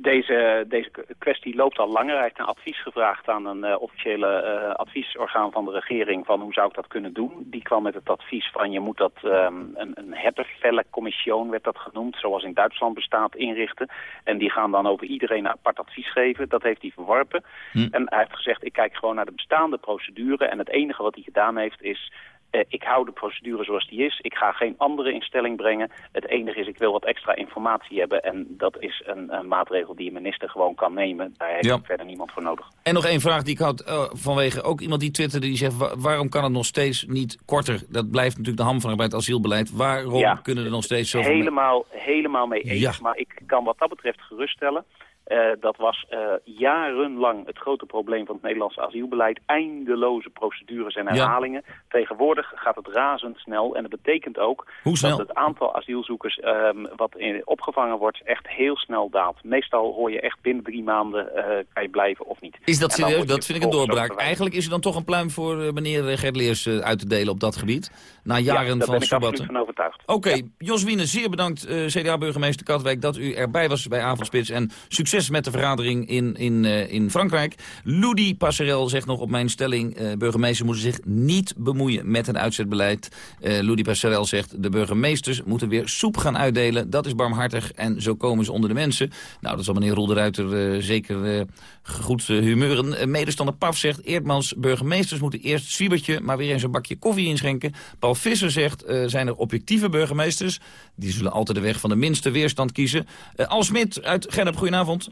Deze, deze kwestie loopt al langer. Hij heeft een advies gevraagd aan een eh, officiële eh, adviesorgaan van de regering van hoe zou ik dat kunnen doen. Die kwam met het advies van je moet dat ehm, een, een herdervellencommission werd dat genoemd, zoals in Duitsland bestaat, inrichten. En die gaan dan over iedereen een apart advies geven. Dat heeft hij verworpen. En hij heeft gezegd ik kijk gewoon naar de bestaande procedure en het enige wat hij gedaan heeft is eh, ik hou de procedure zoals die is. Ik ga geen andere instelling brengen. Het enige is, ik wil wat extra informatie hebben. En dat is een, een maatregel die een minister gewoon kan nemen. Daar heeft Ja. verder niemand voor nodig. En nog één vraag die ik had eh, vanwege ook iemand die twitterde. Die zegt, wa- waarom kan het nog steeds niet korter? Dat blijft natuurlijk de hamvraag bij het asielbeleid. Waarom Ja. kunnen er nog steeds zoveel... Helemaal, helemaal mee eens. Ja. Maar ik kan wat dat betreft geruststellen. Eh, dat was eh, jarenlang het grote probleem van het Nederlandse asielbeleid. Eindeloze procedures en Ja. herhalingen. Tegenwoordig gaat het razendsnel. En dat betekent ook dat het aantal asielzoekers ehm, wat in, opgevangen wordt echt heel snel daalt. Meestal hoor je echt binnen drie maanden eh, kan je blijven of niet. Is dat serieus? Dat vind ik een doorbraak. Eigenlijk is er dan toch een pluim voor meneer Gert Leers eh, uit te delen op dat gebied. Na Ja, jaren daar van ben ik soebatten. van overtuigd. Oké, Jos Wiene, zeer bedankt CDA-burgemeester Katwijk dat u erbij was bij Avondspits. En succes met de vergadering in, in, eh, in Frankrijk. Ludi Passerel zegt nog op mijn stelling... eh, burgemeesters moeten zich niet bemoeien met het uitzetbeleid. Eh Ludi Passerel zegt de burgemeesters moeten weer soep gaan uitdelen. Dat is barmhartig en zo komen ze onder de mensen. Nou, dat zal meneer Roel de Ruiter eh, zeker goed humeuren. Medestander Paf zegt Eerdmans burgemeesters moeten eerst zwiebertje... maar weer eens een bakje koffie inschenken. Paul Visser zegt zijn er objectieve burgemeesters. Die zullen altijd de weg van de minste weerstand kiezen. Al Smit uit Gennep, goedenavond.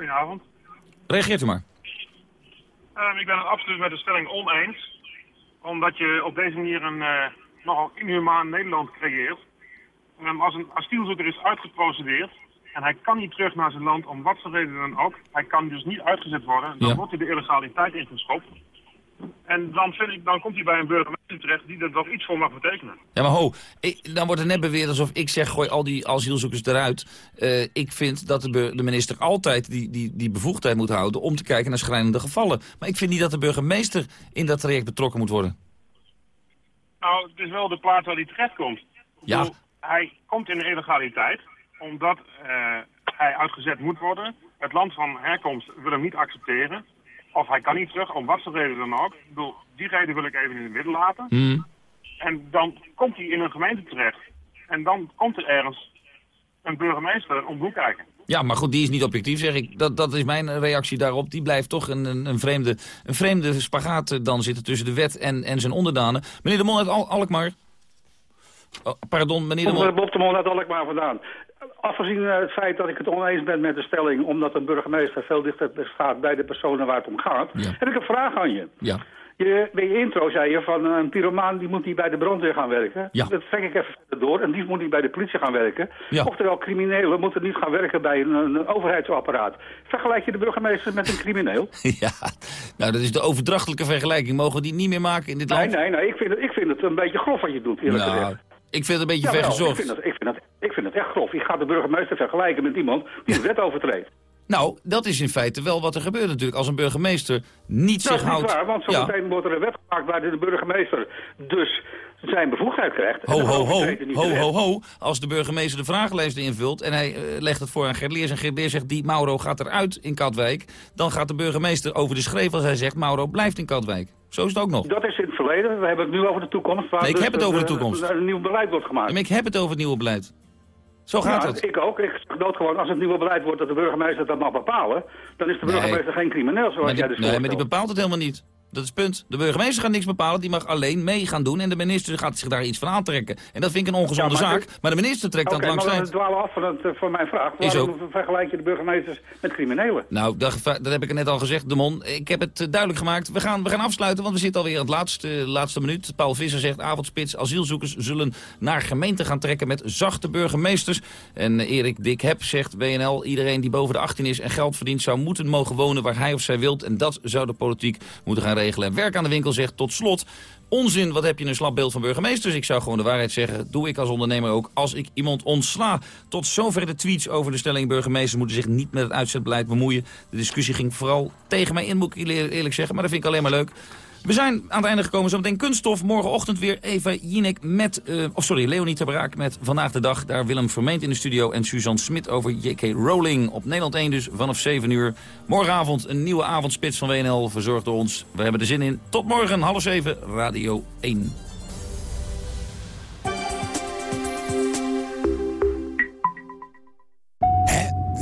Goedenavond. Reageert u maar. Ehm, ik ben het absoluut met de stelling oneens. Omdat je op deze manier een eh, nogal inhumaan Nederland creëert. Ehm, als een asielzoeker is uitgeprocedeerd en hij kan niet terug naar zijn land om wat voor reden dan ook. Hij kan dus niet uitgezet worden. Dan Ja. wordt hij de illegaliteit ingeschopt. En dan, vind ik, dan komt hij bij een burgemeester terecht die er toch iets voor mag betekenen. Ja, maar ho, ik, dan wordt er net beweerd alsof ik zeg... gooi al die asielzoekers eruit. Eh, ik vind dat de, minister altijd die, die, die bevoegdheid moet houden... om te kijken naar schrijnende gevallen. Maar ik vind niet dat de burgemeester in dat traject betrokken moet worden. Nou, het is wel de plaats waar hij terecht komt. Ja, Hij komt in de illegaliteit omdat eh, hij uitgezet moet worden. Het land van herkomst wil hem niet accepteren. Of hij kan niet terug, om wat voor reden dan ook. Ik bedoel, die reden wil ik even in het midden laten. Hmm. En dan komt hij in een gemeente terecht. En dan komt er ergens een burgemeester om hoek kijken. ja maar goed, die is niet objectief, zeg ik. Dat, dat is mijn reactie daarop. Die blijft toch een, een, een, vreemde, een vreemde spagaat eh, dan zitten tussen de wet en, en zijn onderdanen. Meneer de Mon uit Al Alkmaar. Oh, pardon, meneer de Mon. Bob de Mol uit Alkmaar vandaan. Afgezien het feit dat ik het oneens ben met de stelling... omdat een burgemeester veel dichter staat bij de personen waar het om gaat... heb ik een vraag aan je. Ja. je. Bij je intro zei je van eh, een pyromaan die moet niet bij de brandweer gaan werken. Ja. Dat trek ik even verder door. En die moet niet bij de politie gaan werken. Ja. Oftewel, criminelen moeten niet gaan werken bij een, een overheidsapparaat. Vergelijk je de burgemeester met een crimineel? Ja, nou dat is de overdrachtelijke vergelijking. Mogen we die niet meer maken in dit Nee, land? nee, nee. Ik vind, het, ik vind het een beetje grof wat je doet, eerlijk Nou, gezegd. ik vind het een beetje Jawel, vergezocht. Ik vind, het, ik, vind ik vind het echt grof. Ik ga de burgemeester vergelijken met iemand die de wet overtreedt. Nou, dat is in feite wel wat er gebeurt natuurlijk. Als een burgemeester niet Dat zich is niet houdt... waar, want Ja. zometeen wordt er een wet gemaakt waar de burgemeester dus zijn bevoegdheid krijgt. Ho, ho, ho, ho, ho, ho. Als de burgemeester de vragenlijst invult en hij eh, legt het voor aan Gert Leers... en Gert Leers zegt, die Mauro gaat eruit in Katwijk... dan gaat de burgemeester over de schreef als hij zegt... Mauro blijft in Katwijk. Zo is het ook nog. Dat is in het verleden. We hebben het nu over de toekomst. Waar Nee, ik dus heb het over de een- toekomst. Een, een nieuw beleid wordt gemaakt. Maar ik heb het over het nieuwe beleid. Zo gaat Nou, het. Ik ook. Ik zeg doodgewoon, als het nieuwe beleid wordt dat de burgemeester dat mag bepalen... dan is de Nee. burgemeester geen crimineel, zoals Maar die, jij dus nee, maar die bepaalt het helemaal niet. Dat is punt. De burgemeester gaat niks bepalen, die mag alleen mee gaan doen. En de minister gaat zich daar iets van aantrekken. En dat vind ik een ongezonde Ja, maar zaak. Maar de minister trekt aan het maar langst we dwalen af van, het, eh, van mijn vraag. Is Waarom vergelijk je de burgemeesters met criminelen? Nou, dat, dat heb ik net al gezegd, Demon. Ik heb het eh, duidelijk gemaakt. We gaan, we gaan afsluiten, want we zitten alweer aan het laatste, laatste minuut. Paul Visser zegt, avondspits, asielzoekers zullen naar gemeenten gaan trekken met zachte burgemeesters. En eh, Erik Dik Heb zegt, WNL, iedereen die boven de 18 is en geld verdient... zou moeten mogen wonen waar hij of zij wilt. En dat zou de politiek moeten gaan En Werk aan de Winkel zegt, tot slot... Onzin, wat heb je een slap beeld van burgemeesters? Ik zou gewoon de waarheid zeggen. Doe ik als ondernemer ook als ik iemand ontsla. Tot zover de tweets over de stelling burgemeesters moeten zich niet met het uitzetbeleid bemoeien. De discussie ging vooral tegen mij in, moet ik eerlijk zeggen. Maar dat vind ik alleen maar leuk. We zijn aan het einde gekomen. Zometeen kunststof. Morgenochtend weer Eva Jinek met... eh, of sorry, Leonie Terbraak met Vandaag de Dag. Daar Willem Vermeend in de studio. En Suzanne Smit over J.K. Rowling. Op Nederland 1 dus vanaf 7 uur. Morgenavond een nieuwe avondspits van WNL. Verzorgd door ons. We hebben er zin in. Tot morgen, half 7, Radio 1.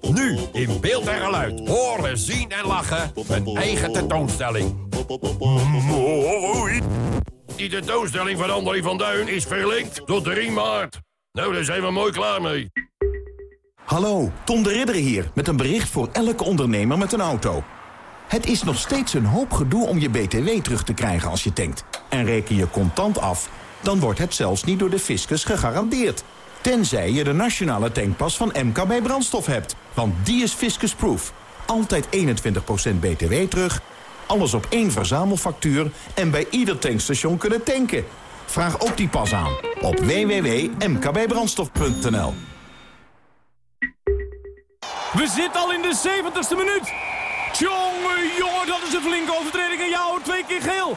Nu in beeld en geluid. Horen, zien en lachen. Een eigen tentoonstelling. Mooi! Die tentoonstelling van André van Duin is verlengd tot 3 maart. Nou, daar zijn we mooi klaar mee. Hallo, Tom de Ridder hier met een bericht voor elke ondernemer met een auto. Het is nog steeds een hoop gedoe om je BTW terug te krijgen als je tankt. En reken je contant af, dan wordt het zelfs niet door de fiscus gegarandeerd. Tenzij je de nationale tankpas van MKB Brandstof hebt. Want die is fiscusproof. Altijd 21% BTW terug, alles op één verzamelfactuur... en bij ieder tankstation kunnen tanken. Vraag ook die pas aan op www.mkbbrandstof.nl. We zitten al in de 70ste minuut. Tjonge, jongen, dat is een flinke overtreding. En jou twee keer geel.